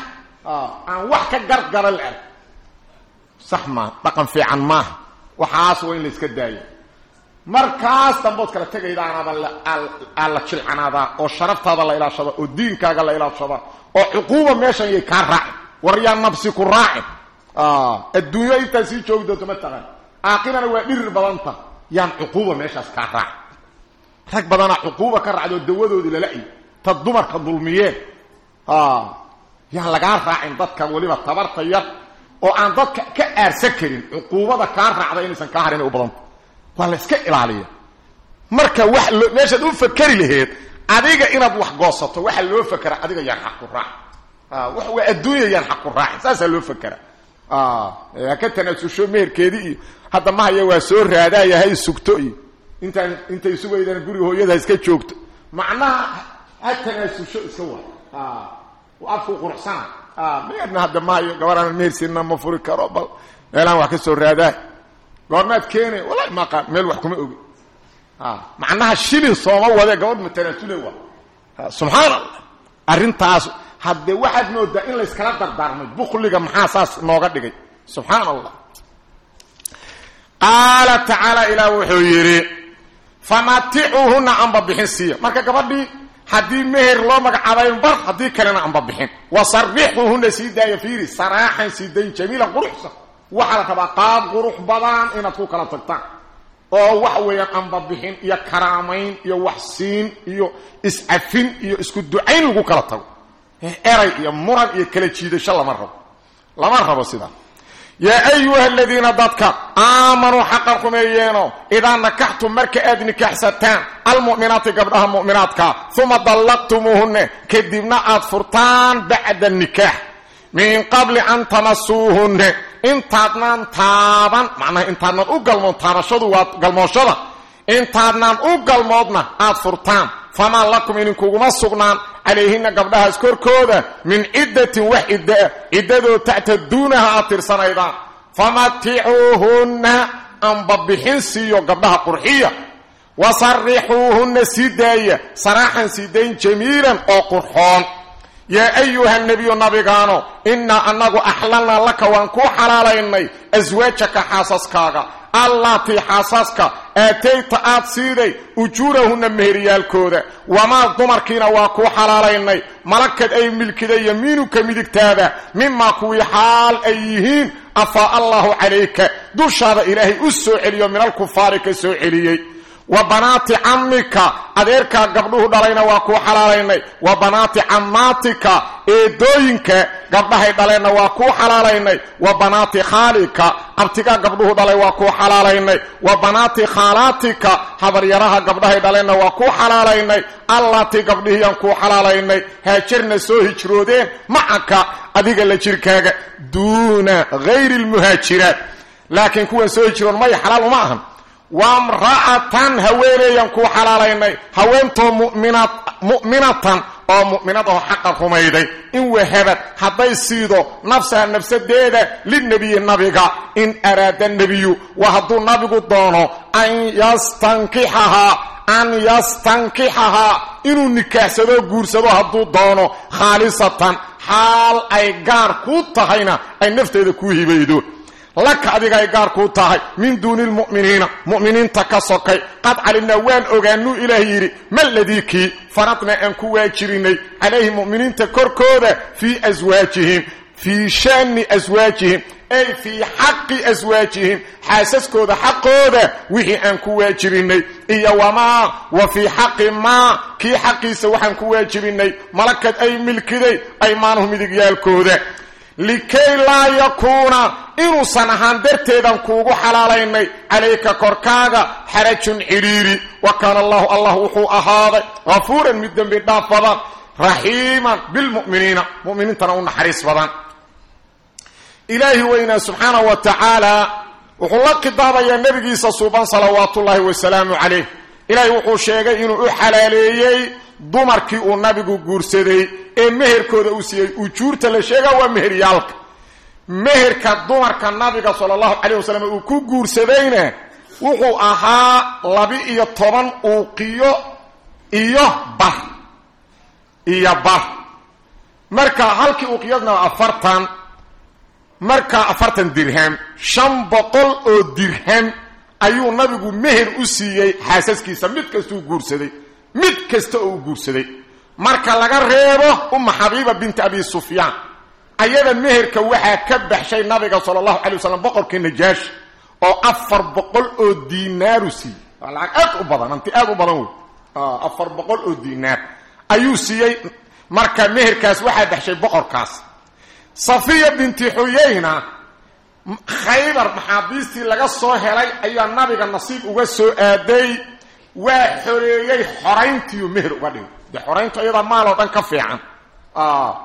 Aan wax ka gargara la arg sax maa dhaqan fiican waxaas waa iska daayo. Markaas dambood kala tegaydaanaba aa la jilcanaadaa oo sharaftaada la ilaashada oo diinkaaga la ilaashadaa oo cuquuba meeshan yay kaa raacin. War yaa nabsi ku raacin. Adduunyo intaa sii joogi taqaan aaqilana waa dhirir badanta. Yaan cuquuba meeshaas kaa raacin rag badanaa cuquuba ka raacdoo dawadoodii lala-y ta dumarka dulmiyeen yaan lagaa raacin dadka weliba tabarta yar oo aan dadka ka aarsan karin cuquubada kaa raacda inaysan kaa harin u badanta waa la iska ilaaliya. Marka wax meeshaad u fakeri laheed adiga inaad wax goosato waxa loo fakera adiga yaan xaq ku raac. Waa adduunya yaan xaq ku raacin saasaa loo fakera ha ka tanaasusho meherkeedii iyo hadda mahaya waa soo raadaaya hay sugto. Iyo intaan intay sugaydana guriga hooyada iska joogto. Macnaha ha tanaasusho iska waa afku quruxsana. Meerna hadda maayo gabaraan mehersiina ma furi karo bal meelaan wax ka soo raadaa. Goormaad keenay wallahi maqaan meel wax kuma ogi. Macnaha shilin sooma wadee gabadh ma tanaasule waa. Subxaan allah arrintaas haddee waxaad moodaa in layskala dardaarmay bukliga maxaa saas nooga dhigay? Subxaan allah qaala tacaala ilaah wuxuu yidhi famaticuuhuna anba bixin siiya marka gabadhii haddii meher loo magacaabay bar haddii kalena anba bixin. Wasarixuuhuna sii daaya fiiri saraaxan sii dayn jamiilan quruxsan waxaa la rabaa qaab qurux badan inaad ku kala tagtaan. Oo waxa weeyaan anba bixin iyo karaamayn iyo waxsiin iyo iscafin iyo isku ducayn lagu kala tago. Eray iyo muran iyo kala jiidasho lama rabo. Lama rabo sidaa yaa ayuha aladiina dadka aamanuu xaqa rumeeyeeno idaa nakaxtum marka aad nikaxsataan almu'minaati gabdhaha mu'minaadka uma dallaqtumuuhunne kadibna aad furtaan bacda nikaax min qabli an tamasuuhunne intaadnaan taaban macnaha intaadnaan u galmoon taabashadu waa galmooshada intaadnaan u galmoodna aad furtaan famaa lakum idinkuguma sugnaan calayhina gabdhahaas korkooda min ciddatin wax ciddaa ciddadoo tactaduunaha aad tirsanaydaan. Famaticuuhunna anba bixin siiyo gabdhaha qurxiya. Wasarixuuhunna sii daaya. Saraaxan sii dayn jamiilan oo qurxoon. Yaa ayuha nebiyu nabigaano innaa annagu axlalnaa laka waan kuu xalaalaynay aswaajaka xaasaskaaga allaatii xaasaska aatayta aad siiday ujuurahunna meheryaalkooda wamaa dumarkiina waa kuu xalaalaynay. Malakad ay milkiday yamiinuka midigtaada. Mimaa kuwii xaal ay yihiin afaa allaahu calayka? Dushaada ilaahay u soo celiyo minalkufaari ka soo celiyey wa banaati cammika adeerkaa gabdhuhu dhalayna waa kuu xalaalaynay. Wa banaati cammaatika eedooyinka gabdhahay dhaleenna waa kuu xalaalaynay. Wa banaati khaalika abtigaa gabdhuhu dhalay waa kuu xalaalaynay. Wa banaati khaalaatika habaryaraha gabdhahay dhaleenna waa kuu xalaalaynay. Allatii gabdhihiyaan kuu xalaalaynay. Haajarna soo hijroodeen macaka adiga la jirkaaga duuna hayri lmuhaajiraat laakiin kuwan soo hijroon maya xalaal uma ahan wamra'atan haweeneeyan kuu xalaalaynay. Haweentoo mu'minatan oo mu'minad oo xaqa rumayday. In wahabad hadday siido nafsaha nafsadeeda lilnebiyi nabiga. In araada nebiyu waa hadduu nabigu doono an yastankixahaa an yastankixahaa inuu nikaaxsado guursado hadduu doono khaalisatan. Xaal ay gaar kuu tahayna ay nafteeda kuu hibaydo laka adiga ay gaar kuu tahay min duuni lmu'miniina mu'miniinta ka sokay. Qad calimnaa waan ogaanuu ilaah yidhi ma ladii kii faradna aan ku waajirinay calayhi mu'miniinta korkooda fii aswaajihim fii shaani aswaajihim ay fii xaqi aswaajihim xaasaskooda xaqooda wixii aan ku waajibinnay iyo wamaa wa fii xaqi maa kii xaqiisa waxaan ku waajibinnay malakad ay milkiday aymaanuhu midigyaalkooda likay laa yakuuna inuusan ahaan darteedan kuugu xalaalaynay. Calayka korkaaga xarajun cidhiiri wa kaana allahu allah wuxuu ahaaday hafuuran mid dembi dhaaf badan raxiiman bilmu'miniina. Mu'miniintana u naxariis badan. Ilaahi weynaa subxaanahu wa tacaala wuxuu la khidaabayaa nebigiisa suuban salawaatullaahi wasalaamu calayh. Ilaahi wuxuu sheegay inuu u xalaaleeyey dumarkii uu nabigu guursaday ee meherkooda uu siiyey ujuurta la sheegaa waa meheryaalka. Meherka dumarka nabiga sala allahu calayh wasalam uu ku guursadayna wuxuu ahaa laba-iyo toban uuqiyo iyo bar iyo bar. Marka halkii uuqiyadna waa afartan markaa afartan dirham shan boqol oo dirham ayuu nabigu meher u siiyey xaasaskiisa. Mid kastuu guursaday mid kasta oo u guursaday marka laga reebo uma xabiiba binti abi sufyaan ayada meherka waxaa ka baxshay nabiga sala allahu calay wasalam boqorkii najaashi oo afar boqol oo diinaaru siiyey. Waa aad u badan anti aad u badan wey. Afar boqol oo diinaar ayuu siiyey. Marka meherkaas waxaa baxshay boqorkaas. Safiya binti xuyayna khaybar maxaabiistii laga soo helay ayaa nabiga nasiib uga soo aaday waa xoreeyey xorayntiiu meher uga dhigay dee xorayntu iyadaa maaloo dhan ka fiican.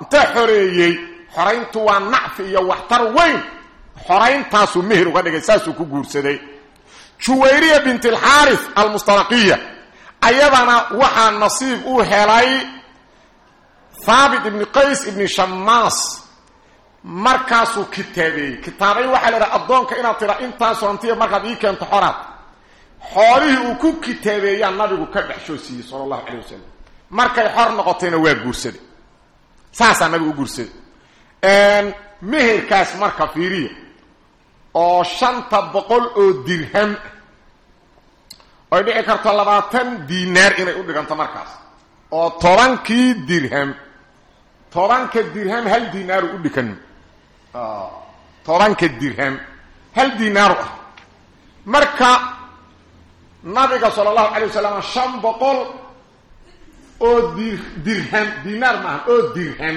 Intaa xoreeyey? Xorayntu waa nacfi iyo waxtar weyn. Xorayntaasuu meher uga dhigay saasuu ku guursaday. Juwayriya bint alxaaris almustalaqiya ayadana waxaa nasiib u helay haabit ibni qays ibni shamaas markaasuu kitaabeeyey. Kitaabeey waxaa la idhaha addoonka inaad tira intaasoo hantiya markaad ii keento xoraad. Xoolihii uu ku kitaabeeyaa nabigu ka dhexshoo siiyey sala allahu calay wasalam markay xor noqotayna waa guursaday. Saasaa nabigu u guursaday. Meherkaas marka fiiriya oo shanta boqol oo dirham oy dhici karto labaatan diinaar inay u dhiganto markaas. Oo tobankii dirham tobanka dirham hal diinaaru u dhikan. Tobanka dirham hal diinaaru ah. Marka nabiga sala allahu calay wasalam shan boqol oo dir dirham diinaar maaha oo dirham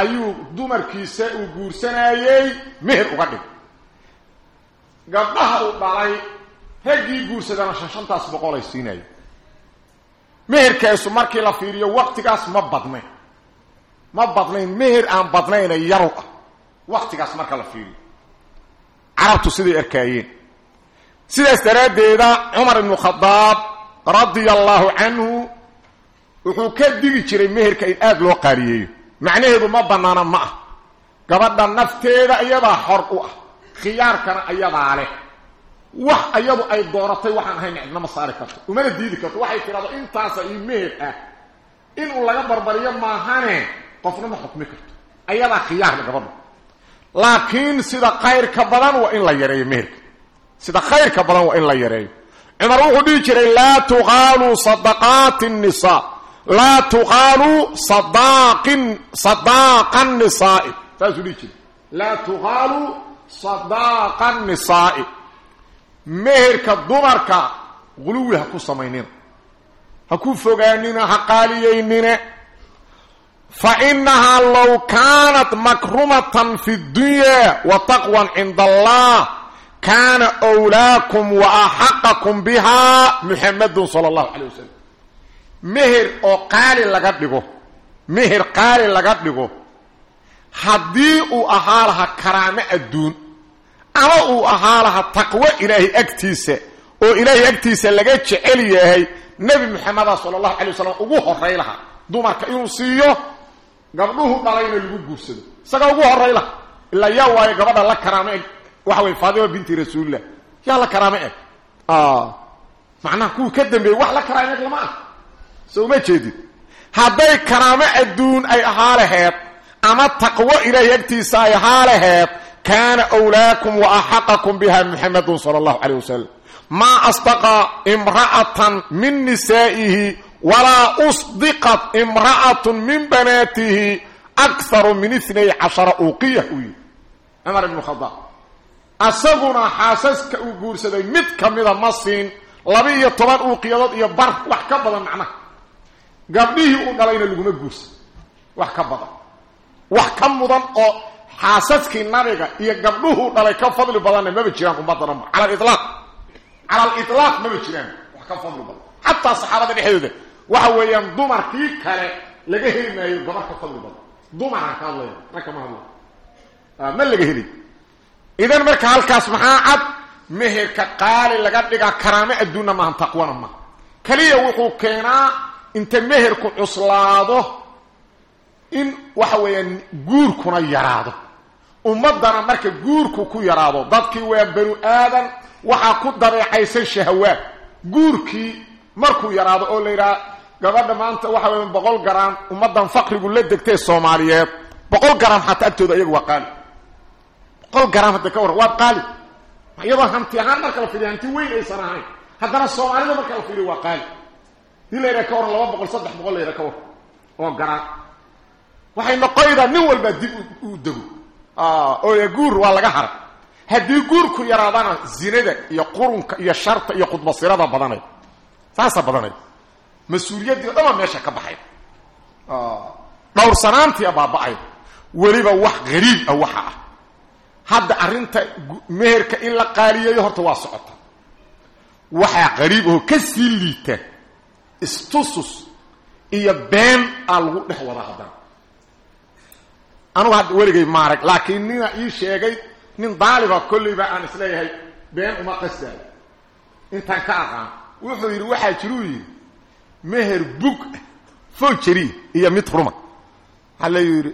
ayuu dumarkiisa uu guursanayey meher uga dhigay gabdhaha uu dhalay raggii guursadana shan shantaas boqol ay siinaya meherkaasu markii la fiiriyo waqtigaas ma badnayn. Ma badnayn meher aan badnayna yaru ah. Waqtigaas marka la fiiriyo. Carabtu siday arkaayeen. Sidaas daraaddeeda cumar ibnu khadaab radia allaahu canhu wuxuu ka digi jiray meherka in aada loo qaaliyeeyo macnaheedu ma bannaana ma ah. Gabadha nafteeda iyadaa xor u ah. Khiyaarkana ayadaa leh. Wax iyadu ay dooratay waxaan ahayn cidna ma saari karto. Umana diidi karto. Waxay tidhahdo intaasa io meher ah. Inuu laga barbariyo maahane. Qofna ma xukmi karto. Ayadaa khiyaarle gabadha. Laakiin sida khayrka badan waa in la yareeyo meherka. Sida khayrka badan waa in la yareeyo. Cumar wuxuu dhihi jiray laa tuqaaluu sadaqaati nnisaa laa tuqaaluu sadaaqin sadaaqa nisaa'i. Saasuu dhihi jiray. Laa tuqaaluu sadaaqa nisaa'i. Meherka dumarka guluwi ha ku samaynina ha ku fogaanina ha qaaliyaynine fa innahaa low kaanat makrumatan fi ddunyaa wa taqwan cinda allah kaana wlaakum wa axaqakum bihaa muxamadun sala allahu calay wasalam meher oo qaali laga dhigo. Meher qaali laga dhigo. Haddii uu ahaa lahaa karaamo adduun ama uu ahaa lahaa taqwo ilaahay agtiisa oo ilaahay agtiisa laga jecel yahay nebi maxameda sala allahu calay wasalam ugu horay lahaa dumarka inuu siiyo gabdhuhu dhalayna lagu guursado. Isaga ugu horay laha. Ilaa yaa waayo gabadha la karaamo eg waxa weye faatima binti rasuulillah. Yaa la karaamo eg macnaha kuwii ka dambeeyey wax la karaamo lama ah so uma jeedid hadday karaamo adduun ay ahaa laheed ama taqwo ilaahay agtiisa ay ahaa laheed kaana wlaakum wa axaqakum biha muxamedun sala allahu calayh wasalam maa asdaqa imra'atan min nisaa'ihi walaa usdiqat imra'atun min banaatihi akharu min inay cashara uuqiya uu yidhi cumar ibnu khadaab asaguna xaasaska uu guursaday mid ka mida ma siin laba-iyo toban uuqiyadood iyo bar wax ka badan macnaha gabdhihii uu dhalayna laguma guursan wax ka badan wax ka mudan oo xaasaskii nabiga iyo gabdhuhuu dhalay ka fadli badanna maba jiraan ummadana cala alilaaq cala alilaaq maba jiraan wax ka fadli badan xataa saxaabada dhexdooda waxa weeyaan dumarkii kale laga heli maayo gabar ka fadli badan dumaraan ka hadlaya ragka ma hadla ma laga heli idan marka halkaas maxaa cad meherka qaali laga dhigaa karaamo adduunna maahan taqwana maaha keliya wuxuu keenaa inta meherku cuslaado in waxa weeyaan guurkuna yaraado. Ummaddana marka guurku ku yaraado dadkii waa banu aadan waxaa ku dabeecaysan shahawaad guurkii markuu yaraado oo la gabadha maanta waxa weya boqol garaam ummaddan faqrigu la degtee soomaaliyeed. Boqol garaam xataa agtooda iyagu waa qaali. Boqol garaam hadda ka warran waa qaali. Iyadoo hanti ahaan marka la fidiyo hanti weyn aysan ahayn. Haddana soomaalida marka la fidiyo waa qaali yidhaha ka warran laba boqol saddex boqol la ka warran oo garaam waxay noqoydaa nin walbaa dib u dego. Oo guur waa laga haray. Haddii guurku yaraadana zinada iyo qurunka iyo sharta iyo khudbasirada badanay. Saasa badanay. Mas'uuliyaddii o dhanba meesha ka baxay. Dhowrsanaantia baaba-ay. Weliba wax gariib ah waxa ah. Hadda arrinta meherka in la qaaliyeeyo horta waa socota. Waxaa qariib oo ka liita istusus iyo been aa lagu dhex wada haddana anugu hadda weligay maarag laakiin nina ii sheegay nin daaliba kollayba aan is leeyahay been uma qasdaayo. Intaan ka aqaan wuxuu yidhi waxaa jiruu yidhi meher bug fojari iyo mid ruma. Waxaa yidhi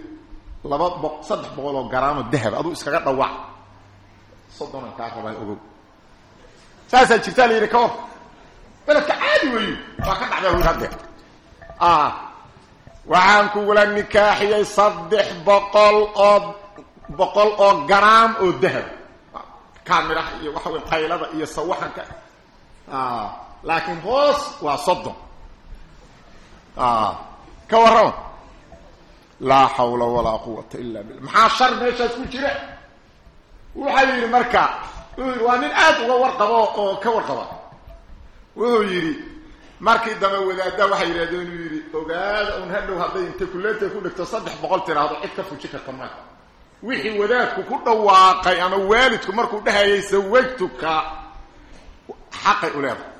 laba bo saddex boqol oo garaamo dahab aduu iskaga dhawaac soddonaan kaa rabaa ogow. Saasaa jirtaa la ka war beledka caadi weeyo waa ka dhacdaa wi haddee waxaan kugula nikaaxiyey saddex boqol oo boqol oo garaam oo dahab. Kaamiraha iyo waxa wey qaylada iyo sawaxanka. Laakiin hoos waa soddon. Ka warrama laa xawla walaa quwata illa billah. Maxaa shar meeshaas ku jira? Waxaa yidhi marka waa nin aada uga warqabo oo ka warqaba wuxuu yidhi markii dambe wadaadda waxay yidhahdeen inuu yidhi ogaada un hadhow hadday intay kuleeta ku dhegto saddex boqol tiraahdo cid ka fuji karta marka wixii wadaadku ku dhawaaqay ama waalidku markuu dhahayay sawajtuka xaqay u leedahay.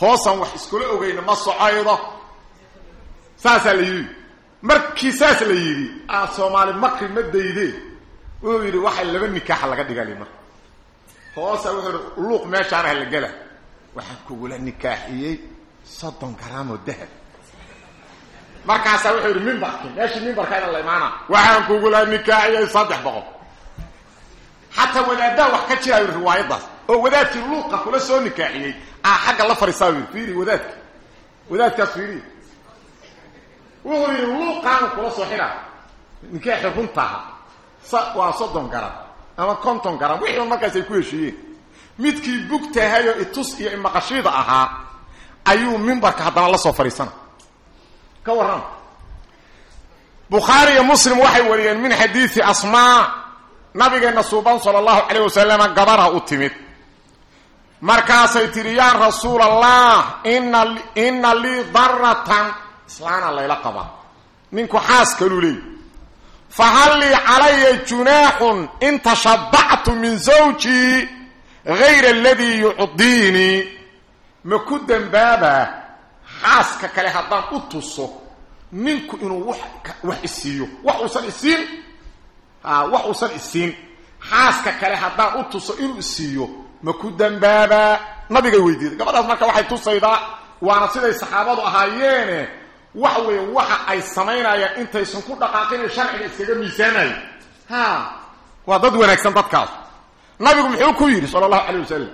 Hoosan wax iskula ogeyna ma socaydo. Saasaa la markii saas la yidhi a soomaali makri ma daydee wuxuu yidhi waxa laba nikaaxa laga dhigali marka. Hoosa wuxuu luuq meeshaan ah la gela waxaan kugula nikaaxiyey soddon garaamoo dahab. Markaasaa wuxuu yidhi mimbarki meeshii mimbarkayna la imaana waxaan kugula nikaaxiyey saddex boqol. Xataa wadaaddaa wax ka jiraayo riwaayaddaas. Oo wadaadkii luuqa kula soo nikaaxiyey aa xagga la fariisaa yidhi fiiri wadaadka. Wadaadkaas fiiriya wuxuu yidhi luuqaanu kula soo xidhaa nikaaxi runtaaha waa soddon garam ama konton garam wixiiba markaas ay ku heshiiyeen midkii bugtahayoo itus iyo imaqashiida ahaa ayuu mimbarka haddana la soo fadhiisana. Ka warrama. Bukhaari iyo muslim waxay wariyeen min xadiidi asmaa nabigeenna suuban sala allahu calayh wasalama gabadha u timid. Markaasay tidhi yaa rasuula allah ina ina lii daratan islaana layla qabaa ninku xaas kaluu leey fahal lii calaya junaaxun in tashabactu min zawjii hayra aladii yucdiinii ma ku dembaabaa xaaska kale haddaan u tuso ninku inuu wax wax isiiyo wax uusan isiin wax uusan isiin xaaska kale haddaan u tuso inuu isiiyo ma ku dambaabaa nabigay weydiiday gabadhaas marka waxay tusaydaa waana siday saxaabadu ahaayeene waxa weeye waxa ay samaynayaan intaysan ku dhaqaaqin sharciga iskaga miisaanayo ha waa dad wanaagsan dadkaas nabigu muxuu ku yidhi sala allahu calayh wasalam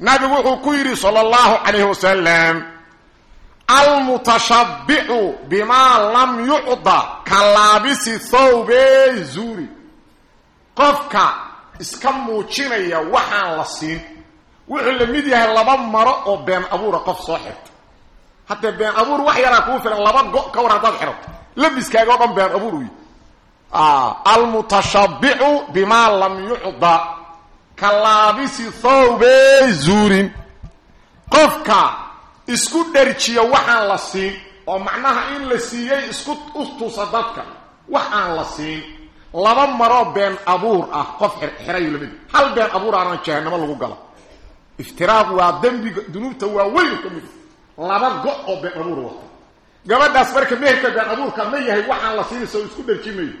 nabigu wuxuu ku yidhi sala allahu calayhi wasalam almutashabbicu bimaa lam yucda ka laabisi thawbe zuuri qofka iska muujinaya waxaan la siin. Wuxuu la mid yahay laba maro oo been abuura qof soo xirta haddee been abuur wax yaraa kuu filan laba go ka war haddaad labiskaaga o dhan been abuur uyi almutashabbicu bimaa lam yucda ka laabisi thawbe zuurin. Qofka isku dharjiya waxaan la siin oo macnaha in la siiyey isku ustusa dadka wax aan la siin. Laba maroo been abuur ah qof xirayu la mid hal been abuur aanan jahanamo lagu gala iftiraaq waa dembiga dunuubta waa weyn ka mid. Laba go oo been abuur wata. Gabadhaas marka meherka been abuurka ma yahay waxaan la siinaysa isku dharji mayo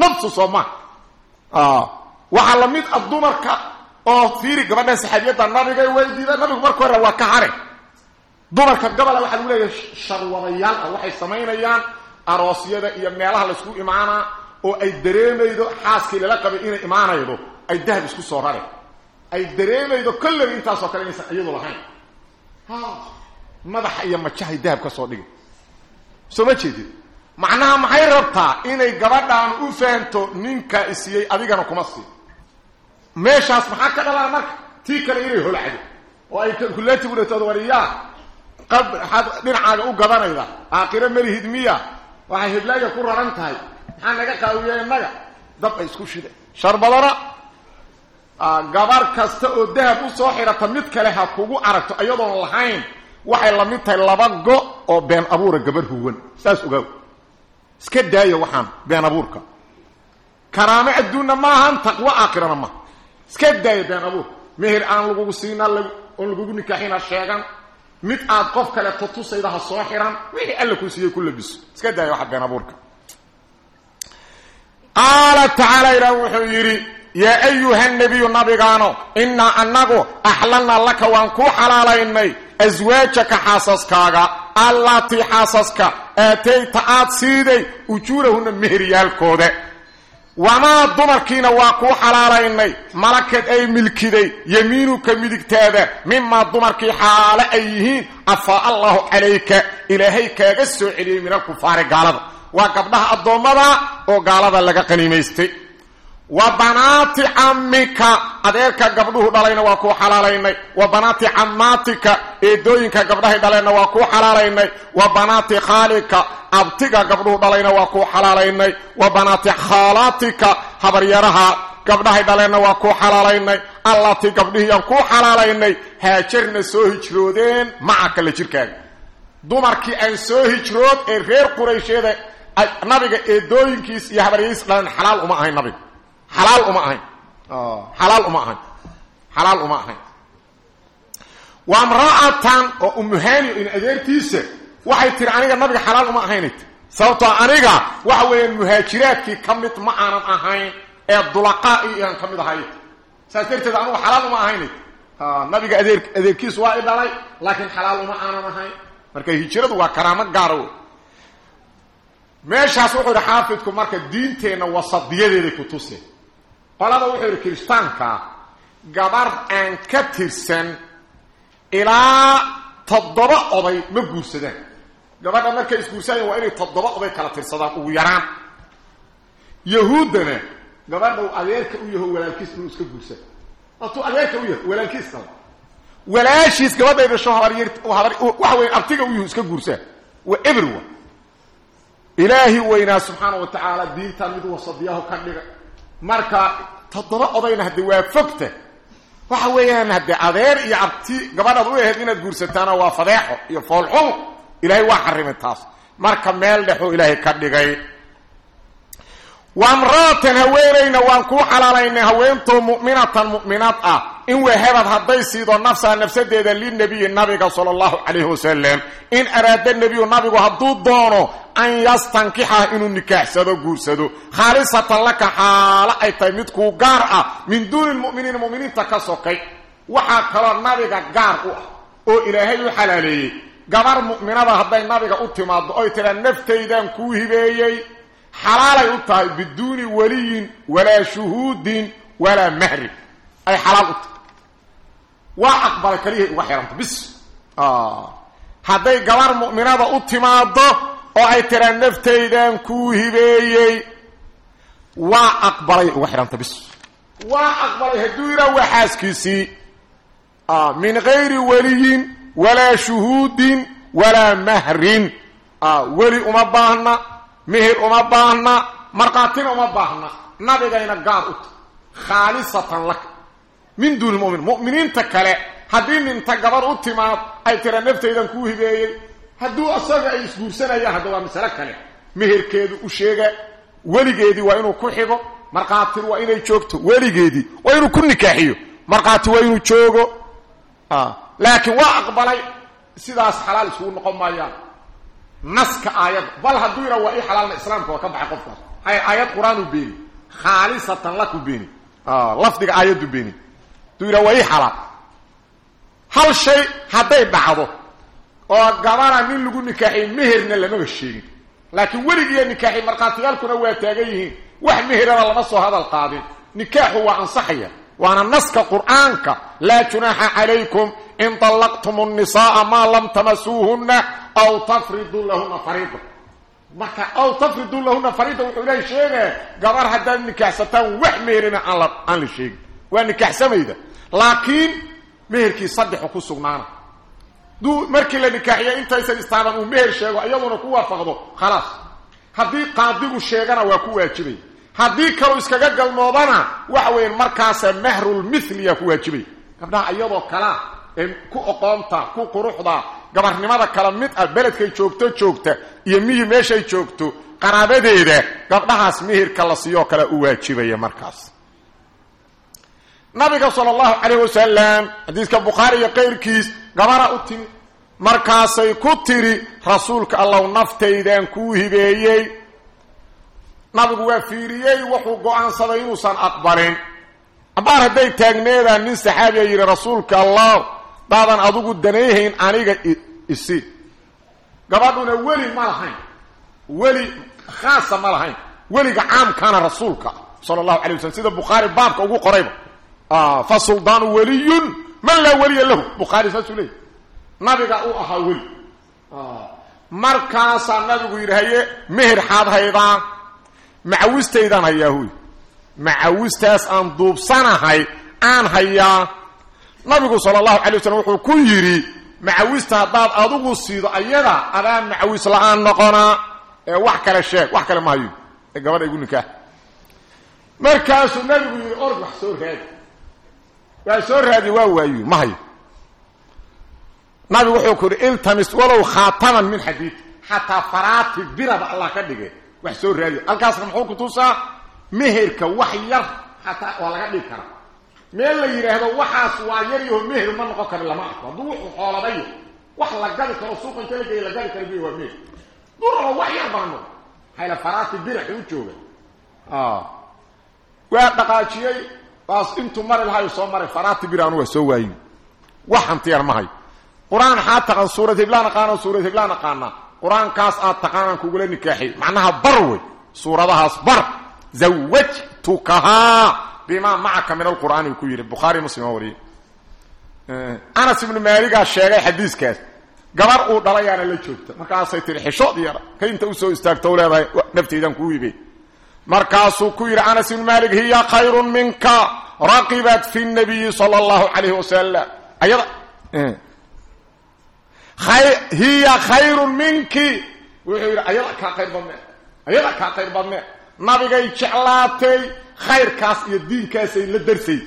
nafsu soo maa waxaa la mid ah dumarka oo fiiri gabadhan saxaabiyadda nabigay weydiida nabigu marka hore waa ka hare. Dumarka gabola waxaa lagu leeyahay sharwadayaal ah. Waxay samaynayaan aroosyada iyo meelaha laysku imaanaa oo ay dareemaydo xaaskii lala qabay inay imaanaydo. Ay dahab isku soo rare. Ay dareemaydo kolleyba intaasoo kale inaysan iyadu lahayn. Madaxa iyo majahay dahab ka soo dhigay. Soo ma jeedid macnaha maxay rabtaa inay gabadhaan u fahanto ninka isiiyey adigana kuma sii meeshaas maxaa ka dhalaa marka? Tii kale inay holcado oo ay kuleeti udhatood wariyaa waxaad dhinacaaga u gadanayda aakhiro melihid miya. Waxay heblaaya ku raran tahay. Maxaa naga qaawiya innaga dab ay isku shida sharbadana gabar kasta oo dahab u soo xidhata mid kale ha kugu aragto iyadoon lahayn. Waxay la mid tahay laba go oo been abuura gabar huwan. Saas ogaaw iska daaya waxaan been abuurka. Karaamo adduunna maahan taqwo aakhirana maaha iska daaya been abuur. Meher aan lagugu siinaa oon lagugu nikaaxina sheegan. Mid aad qof kaleeto tusayda ha soo xiran wixii alla kuu siiyey ku labiso. Iska daaya waxa been abuurka. Qaala tacaala ilaah wuxuu yidhi yaa ayuha nabiyu nabigaano innaa annagu axlalnaa laka waan kuu xalaalaynay. Aswaajaka xaasaskaaga allaatii xaasaska aatayta aad siiday ujuurahunna meheryaalkooda wamaa dumarkiina waa kuu xalaalaynay malakad ay milkiday yamiinuka midigtaada mimaa dumarkii xaale ay yihiin afaa allaahu calayka ilaahay kaaga soo celiyey min alkufaari gaalada. Waa gabdhaha addoommada oo gaalada laga qaniimaystay wa banaati cammika adeerka gabdhuhu dhalayna waa kuu xalaalaynay. Wa banaati cammaatika eedooyinka gabdhahay dhaleenna waa kuu xalaalaynay. Wa banaati khaalika abtiga gabdhuhu dhalayna waa kuu xalaalaynay. Wa banaati khaalaatika habaryaraha gabdhahay dhaleenna waa kuu xalaalaynay. Allatii gabdhihiyaan kuu xalaalaynay haajarna soo hijroodeen macaka la jirkaaga. Dumarkii aan soo hijrood ee reer quraysheeda nabiga eedooyinkiis iyo habaryadiis dhaleen xalaal uma ahayn nabiga xalaal uma ahayn. Xalaal uma ahayn. Xalaal uma ahayn. Waa mra'atan oo umuhaaniyo in adeertiisa waxay tiri aniga nabiga xalaal uma ahaynay sababtoo aniga waxa weeyaan muhaajiraadkii ka mid ma aanan ahayn ee dulaqaa iyo aan ka mid ahay. Saas darteed anugu xalaal uma ahaynay nabiga adeer adeerkiisu waa i dhalay laakiin xalaal uma aanan ahayn marka hijradu waa karaamo gaara wey meeshaas wuxuu yidhi xaafidku marka diinteenna wasadiyadeeday ku tuse qolada wuxuu yidhi kiristaanka gabar aan ka tirsan ilaa toddoba oday ma guursadaan. Gabadha markay isguursadaan waa inay toddoba oday kala tirsadaan ugu yaraan. Yahuuddana gabadha uu adeerka u yaho walaalkiis inuu iska guursada atuu adeerka u yaho walaalkiis kale walaashiis gabadhay dhasho habaryar waxa weya abtiga u yaho iska guursaa waa everyone ilaahi weynaa subxaana wa tacaala diintan mid wasadiyaho ka dhiga marka toddoba odayna haddee waa fogta waxa weeyaan haddee adeer iyo abti gabadhaad u ahayd inaad guursataana waa fadeexo iyo foolxumo ilaahay waa xarimay taas. Marka meel dhexoo ilaahay ka dhigay. Wamra'atan haweenayna waan kuu xalaalaynay haweentoo mu'minatan mu'minaad ah in wahabad hadday siido nafsaha nafsadeeda linabiyi nabiga sala allahu calayhi wasalam in araada nebiyu nabigu hadduu doono an yastankixah inuu nikaaxsado guursado. Khaalisatan laka xaalo ay tahay mid gaar ah min duuni lmu'miniina mu'miniinta ka sokay. Waxaa kaloo nabiga gaar u ah oo ilaahay u xalaaleeyey. Gabar mu'minada hadday nabiga u timaado oy tiraa naftaydan kuu hibeeyey. Xalaalay u tahay biduuni waliyin walaa shuhuudin walaa mahrin ay xalaal u tahay waa aqbalay kaliyahay uga xihanta bis. Hadday gabar mu'minada u timaado oo ay tiraa naftaydan kuu hibeeyey waa aqbalay uga xihanta bis. Waa aqbalay hadduu yidhaa waa xaaskiisii. Min gayri waliyin walaa shuhuudin walaa mahrin. Weli uma baahna mihir uma baahna markhaatina uma baahna nabigayna gaar u tahy khaalisatan min duuni mumin mu'miniinta kale haddii ninta gabar u timaad ay tira naftaydan kuu hibeeyey. Hadduu asaga ay isguursanayaan hadda waa masale kale. Meherkeedu u sheega weligeedii waa inuu ku xigo markhaatin waa inay joogto weligeedii waa inuu ku nikaaxiyo markhaati waa inuu joogo. Laakiin waa aqbalay sidaas xalaal isugu noqon maayaan. Naska aayadda bal hadduu yidhaa waa ii xalaalna islaamka waa ka baxay qofkaas. Aayad qur'aanu beeni khaalisatan laku beeni. Lafdiga aayaddu beeni تيرا وي حرام. هل شيء حبي بعضه؟ أو غبره من لو نكاحي مهرنا لما شيء. لكن ولد يا نكاحي مرقاتي قالكم هو تاغيه واح مهر الله نص هذا القاضي. نكاحه وان صحيه وأنا نسك قرانك لا تناح عليكم إن طلقتم النساء ما لم تمسوهن أو تفرض لهن فريضة. ما أو تفرض لهن فريضة ولا شيء غبر حدا نكاح ستان واح مهرنا على ان شيء. وانك حسميده laakiin meherkii saddexu ku sugnaana. Duu markii la nikaaxiya intaysan istaaban uu meher sheego iyaduna ku waafaqdo khalaas. Haddii qaadigu sheegana waa ku waajibay. Haddii kaluu iskaga galmoodana waxa weeyaan markaasa mahrulmithliya ku waajibay. Gabdhaha iyadoo kalea ee ku oqoonta ku quruxda gabarnimada kala mid ah beledkay joogto joogta iyo miyi meeshay joogto qaraabadeeda gabdhahaas meherka la siiyoo kale u waajibaya markaas nabiga sala allahu calayh wasalam xadiiska bukhaari iyo qayrkiis gabara u timi markaasay ku tiri rasuulka allow naftaydan kuu hibeeyey nabigu waa fiiriyey wuxuu go'aansaday inuusan aqbalin. Abaar hadday taagneedaan nin saxaabiya yidhi rasuulka allah daadan adigu danayhayn aniga isi. Gabadhuna weli ma lahayn. Weli khaasa ma lahayn. Weliga caamkaana rasuulka sala allahu alay waslm sida bukhaari baabka ugu qorayba fa suldaanu weliyun. Man laa weliya lahu? Bukhaari saasuu leeyay nabiga u ahaa weli. Markaasaa nabigu yidhi haye meher xaad haydaan macawistaydaan hayaa huy macawistaas aan duubsanahay aan hayaa. Nabigu sala allahu calay waslm wuxuu ku yidhi macawista haddaad adigu siido ayada adaa macawis la'aan noqonaa ee wax kale sheeg wax kale ma hayo ee gabadha igu ninkaa. Markaasuu nabigu yidhi waa soo raadi waa waayu ma hayo. Nabigu wuxuu ku yidhi iltamis walow khaataman min xadiid. Xataa faraati biraba allah ka dhigay wax soo raadiyo. Halkaasna muxuu ku tusaa meherka wax yar xataa waa laga dhigi karaa. Meel la yidhaahdo waxaas waa yar yaho meher ma noqon karo lama arko. Hadduu wuxuu xooladayo wax la gadi karo suuqa inta la geeya la gadi karo biy waa meher. Duraba wax yar bana noqon. Hayla faraati biraxi u jooga. Waa dhaqaajiyey baas intuu mari lahayo soo maray faraati bir anu waa soo waayin. Wax hantiyar ma hayo qur'aan xaa taqaan suurad heblaan aqaana suurad heblaan aqaana. Qur'aankaas aad taqaanaan kugula macnaha bar suuradahaas bar. Zawajtukahaa bimaa macaka min alqur'aani ku yidhi bukhaari muslim oo wariyey. Anas ibnu sheegay xadiiskaas. Gabar uu dhalayaana la joogta. Markaasay tihi xishood yara ka inta u soo istaagto leedahay. Naftaydan kuu hibey markaasuu ku yidhi anas ibnu maalik hiya khayrun minka. Raqibat fi nabiyi sala allahu calayhi wasalam ayada? Hiya khayrun minki. Wuxuu yidhi ayada kaa khayr badnee ayada kaa khayr badnee nabigay jeclaatay khayrkaas iyo diinkaasay la darsay.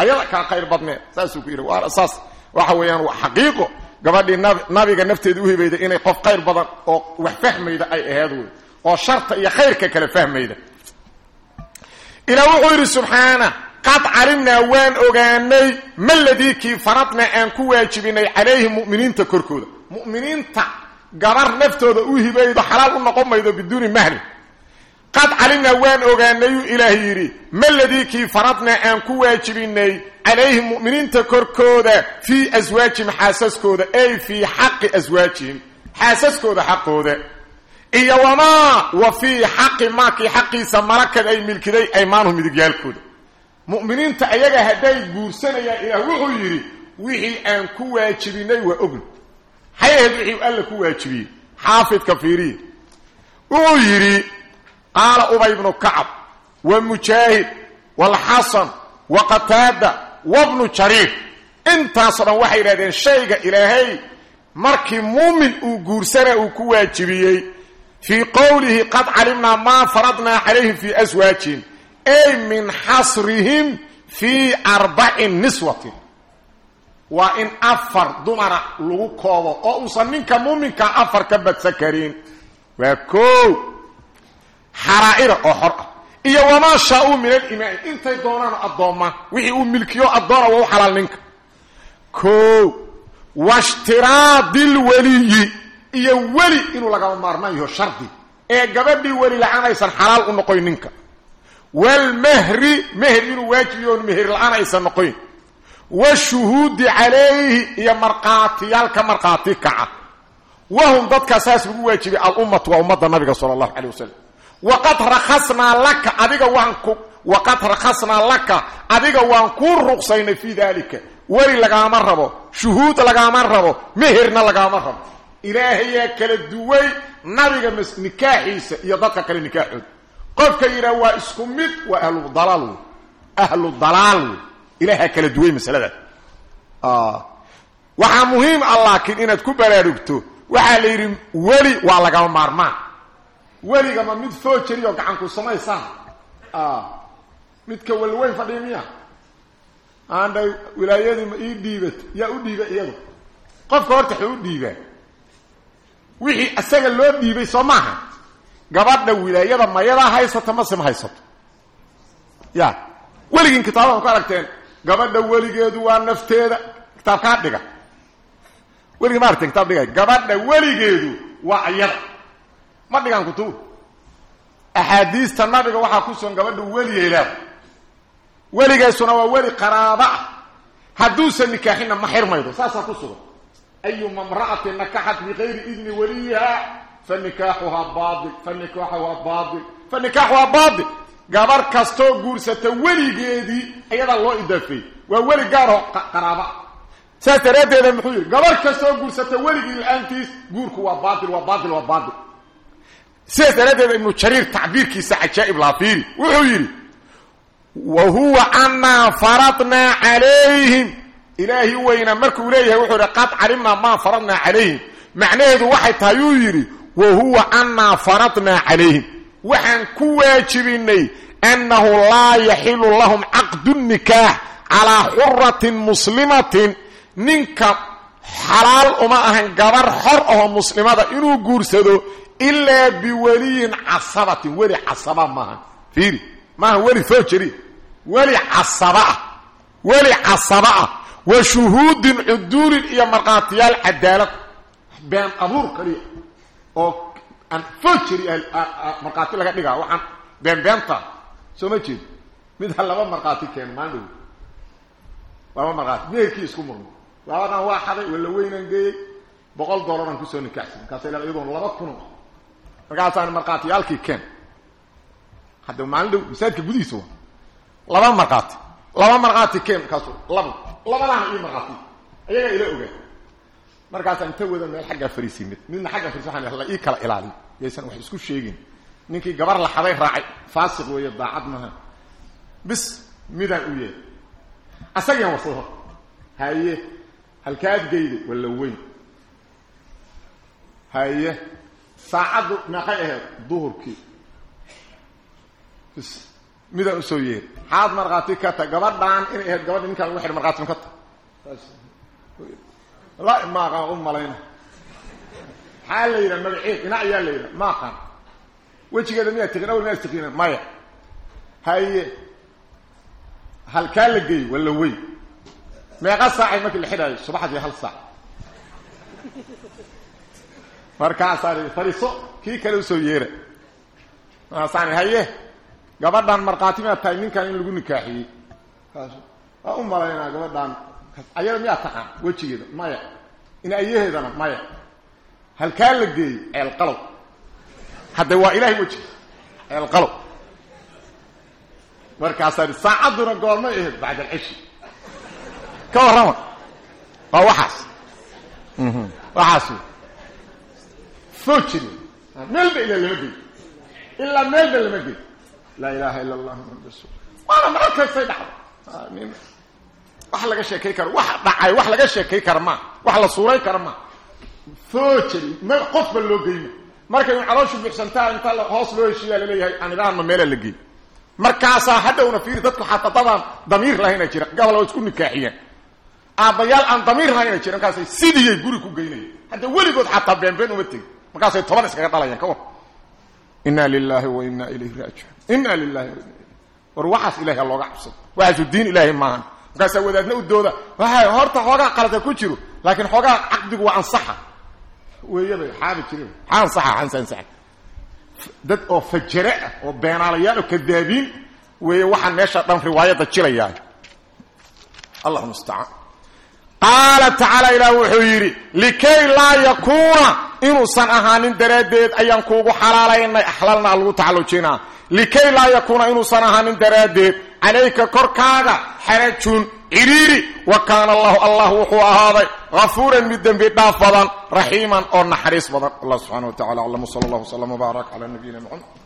Ayada kaa khayr badnee saasuu ku yidhi waana saas. Waxa weeyaan waa xaqiiqo. Gabadhii nabiga nafteeda u hibayday inay qof khayr badan oo wax fahmayda ay wey oo sharta iyo khayrka kale fahmayda. Ilaa wuxuu yidhi subxaana qad calimnaa waan ogaanay ma ladii faradna aan ku waajibinay calayhi mu'miniinta korkooda. Mu'miniinta gabar naftooda u hibaydo xalaal u noqon maydo biduuni mahrin qad calimnaa waan ogaanayuu ilaah yidhi maladii kii faradnaa aan ku waajibinay calayhim mu'miniinta korkooda fii aswaajihim xaasaskooda ay fii xaqi aswaajihim xaasaskooda xaqooda iyo wamaa wa fii xaqi maakii xaqiisa malakad ay milkiday aymaanuhu midigyaalkooda. Mu'miniinta ayaga hadday guursanayaan ilaah wuxuu yidhi wixii aan ku waajibinay waa ogn maxay ahayd wixii alla ku waajibiyey. Xaafidka fiiriya wuxuu yidhi qaala ubay bnu kacab wa mujaahid waalxasan wa qataada wabnu jariir. Intaasoo dhan waxay yidhahdeen shayga ilaahay markii muumin uu guursana uu ku waajibiyey fii qowlihi qad calimnaa maa faradnaa calayhim fii aswaajihim ay min xasrihim fii arbaci niswatin waa in afar dumara lagu koobo oo uusan ninka muuminkaa afar ka badsan karin waa koow xaraa'ira oo xor ah iyo wamaa shaa-uu min alimaai intay doonaan addoomma wixii uu milkiyo addoona waa u ninka koow washtiraadi lweliyi iyo weli inuu lagama maarmaan yaho shardi ee gabadhii weli la'aan xalaal u noqoyn ninka. Waalmahri meher inuu waajib yahoon meher la'aan aysan noqoyn. Washuhuudi calayhi iyo markhaatiyaalka markhaati kaca wahum dadkaa saas lagu waajibay alummatu waa ummadda nabiga sala allahu calay wasalam waqad rakhasnaa laka adiga waan ku waqad rakhasnaa laka adiga waan kuu ruqsaynay fii daalika. Weli lagaama rabo shuhuud lagaama rabo meherna lagaama rabo ilaahayaa kala duway nabiga nikaaxiisa iyo dadka kale nikaaxooda. Qofka yidhaah waa isku mid waa ahlu dalaal wey ahlu dalaal wey ilaahaa kala duway masaladaas waxaa muhiim ah laakiin inaad ku baraarugto waxaa la yidhi weli waa lagama maarmaan. Weliga ma mid foojari oo gacanku samaysaan midka walweyn fadhiya miya? Aandha wilaayadii ma ii dhiibat yaa u dhiiba qofka horta xuu u dhiibaa wixii isaga loo dhiibay soo maaha. Gabadha wilaayada mayadaa haysata mase ma haysato. Ya weligiin kitaabadan ku aragteen gabadha weligeedu waa nafteeda kitaab kaa dhiga. Weligii ma aragteen kitaab dhigay gabadha weligeedu waa ayada ma dhigaan kutubu axaadiista nabiga waxaa ku sugan gabadha weligeedaa weligeesuna waa weli qaraaba. Ah hadduusan nikaaxinna ma xirmaydo saasaa ku sugan ayuma mra'atin nakaxat bikayri idni waliyiha fanikaaxuhaa baail fanikaaxuhaa baail fanikaaxuhaa baail gabar kastoo guursata weligeedii ayadaa loo idaafeeyey waa weli gaaroo qaraaba ah saas daraaddeeda muxuu yidhi gabar kastoo guursata weligii la'aantiis guurku waa baail waa baail waa baail sidaas daraaddeeda ibnu jariir tacbiirkiisa cajaa'ib faradnaa calayhim ilaahi weynaa markuu leeyahay wuxuu yidhi qad calimnaa maa faradnaa calayhim. Macnaheedu waxay tahay yuu yidhi wa huwa annaa faradnaa calayhim. Waxaan ku waajibinay annahu laa yaxilu lahum caqdu nikaax calaa xuratin muslimatin. Ninka xalaal uma ahan gabar xor ahoo muslimada inuu guursado ilaa biweliyin casabatin. Weli casaba maaha fiiri maaha weli foojari weli casaba ah. Ah wa shuhuudin cuduulin iyo markhaatiyaal cadaalad been abuur kaliya oo aan foojari markhaati laga dhigaa waxaan beenbeenta soo ma jeed mid ha laba markhaati keeno maalin dhow. Laba markhaati meherkii isku murmo. Labadan waa xaday wala weynaan geeyey boqol dollaran ku soo nikaaxsan markaasa ila iyadoon laba kuno markaasaan markhaatiyaalkii keen. Hadda maalin dhow masaajidka gudihiisa wa laba markhaati laba markhaati keen markaasu labadaana ii markhaati ayagaa ila ogaa markaasaan inta wada meel xaggaa fariisay mid. Midna xaggaa fariis waxaan la ii kala ilaaliy yaysan wax isku sheegin. Ninkii gabar la xaday raacay. Faasiq weeye daacad maha bis midaan u yeehay asagian warsada haye halkaad geyday walla weyn. Haye saacaddu meeqay ahayd duhurkii. Bis midaan u soo yeeray maxaad markhaati ka tahay gabadhaan inay ahayd gabadha ninkaan lagu xidhay markhaati ma ka tahay la ma aqaan u malayna maxaa la yidhaha magaceed dhinac ayaa la yidhaha ma aqaan. Wejigeeda miyaad tegin awal miyaad tegiina maya. Haye halkaa la geeyey walla weyn. Meeqa saacay markii la xidhaayo subaxdii hal saac. Markaasaa fariiso kii kale u soo yeera maasaan haye gabadhan markhaati miyaad tahay ninkan in lagu nikaaxiyey. Waa u malaynaa gabadhan. Ayada miyaa taqaan wejigeeda. Maya. In ayaheedana maya. Halkaa la geeyey ceelqalow hadda waa ilahay wejiga ceelqalow markaasaa saacadduna goormay ahayd bacd alcishi ka warrama. Waa waxaas. Waxaas fojin meelba ilaa lama gey ilaa meelba lama laa ilaaha ila allah muxamad rasul waana mara kastay dhacdo nin wax laga sheekay karo wax dhacay wax laga sheekay kara maa wax la suuray kara maa fojin m qofba loo geyma markay un calooshu buxsantaa inta hoos loo heshiiyaa la leeyahay anidahanma meelaa la geey markaasaa hadhowna fiiri dadku xataa dadaan damiir lahayna jira gabal isku nikaaxiyeen aabbayaal aan damiir lahayna jira markaasay sidiyay guri ku geynayeen hadda weligood xataa beenbeen uma tegin markaasay toban iskaga dhalayaan ka war inna lilahi wa inna ilayhi raajiun inna lilahi war waxaas ilahay ha looga cabsado waxaasu diin ilaahay maahan markaasaa wadaadna u dooda waxa horta xoogaa qalada ku jiro laakiin xoogaa caqdigu waa ansaxa. Weeyaba xaabi jire xaa ansaxa xansa ansaxa dad oo fajare ah oo beenaalayaal oo kadaabiin weeye waxaan meesha dhan riwaayadda jilayaa allah mustacaan qaala tacaala ilaah wuxuu yidhi likay laa yakuuna inuusan ahaanin daraaddeed ayaan kuugu xalaalaynay axlalnaa lagu tacallujinaa likay laa yakuuna inuusan ahaanin daraaddeed calayka korkaaga xarajun cidhiiri wa kaana allahu allah wuxuu ahaaday hafuuran mid dembi dhaaf badan raxiiman oo naxariis badan. Allah subxana wa tacala aclam sala allah wslam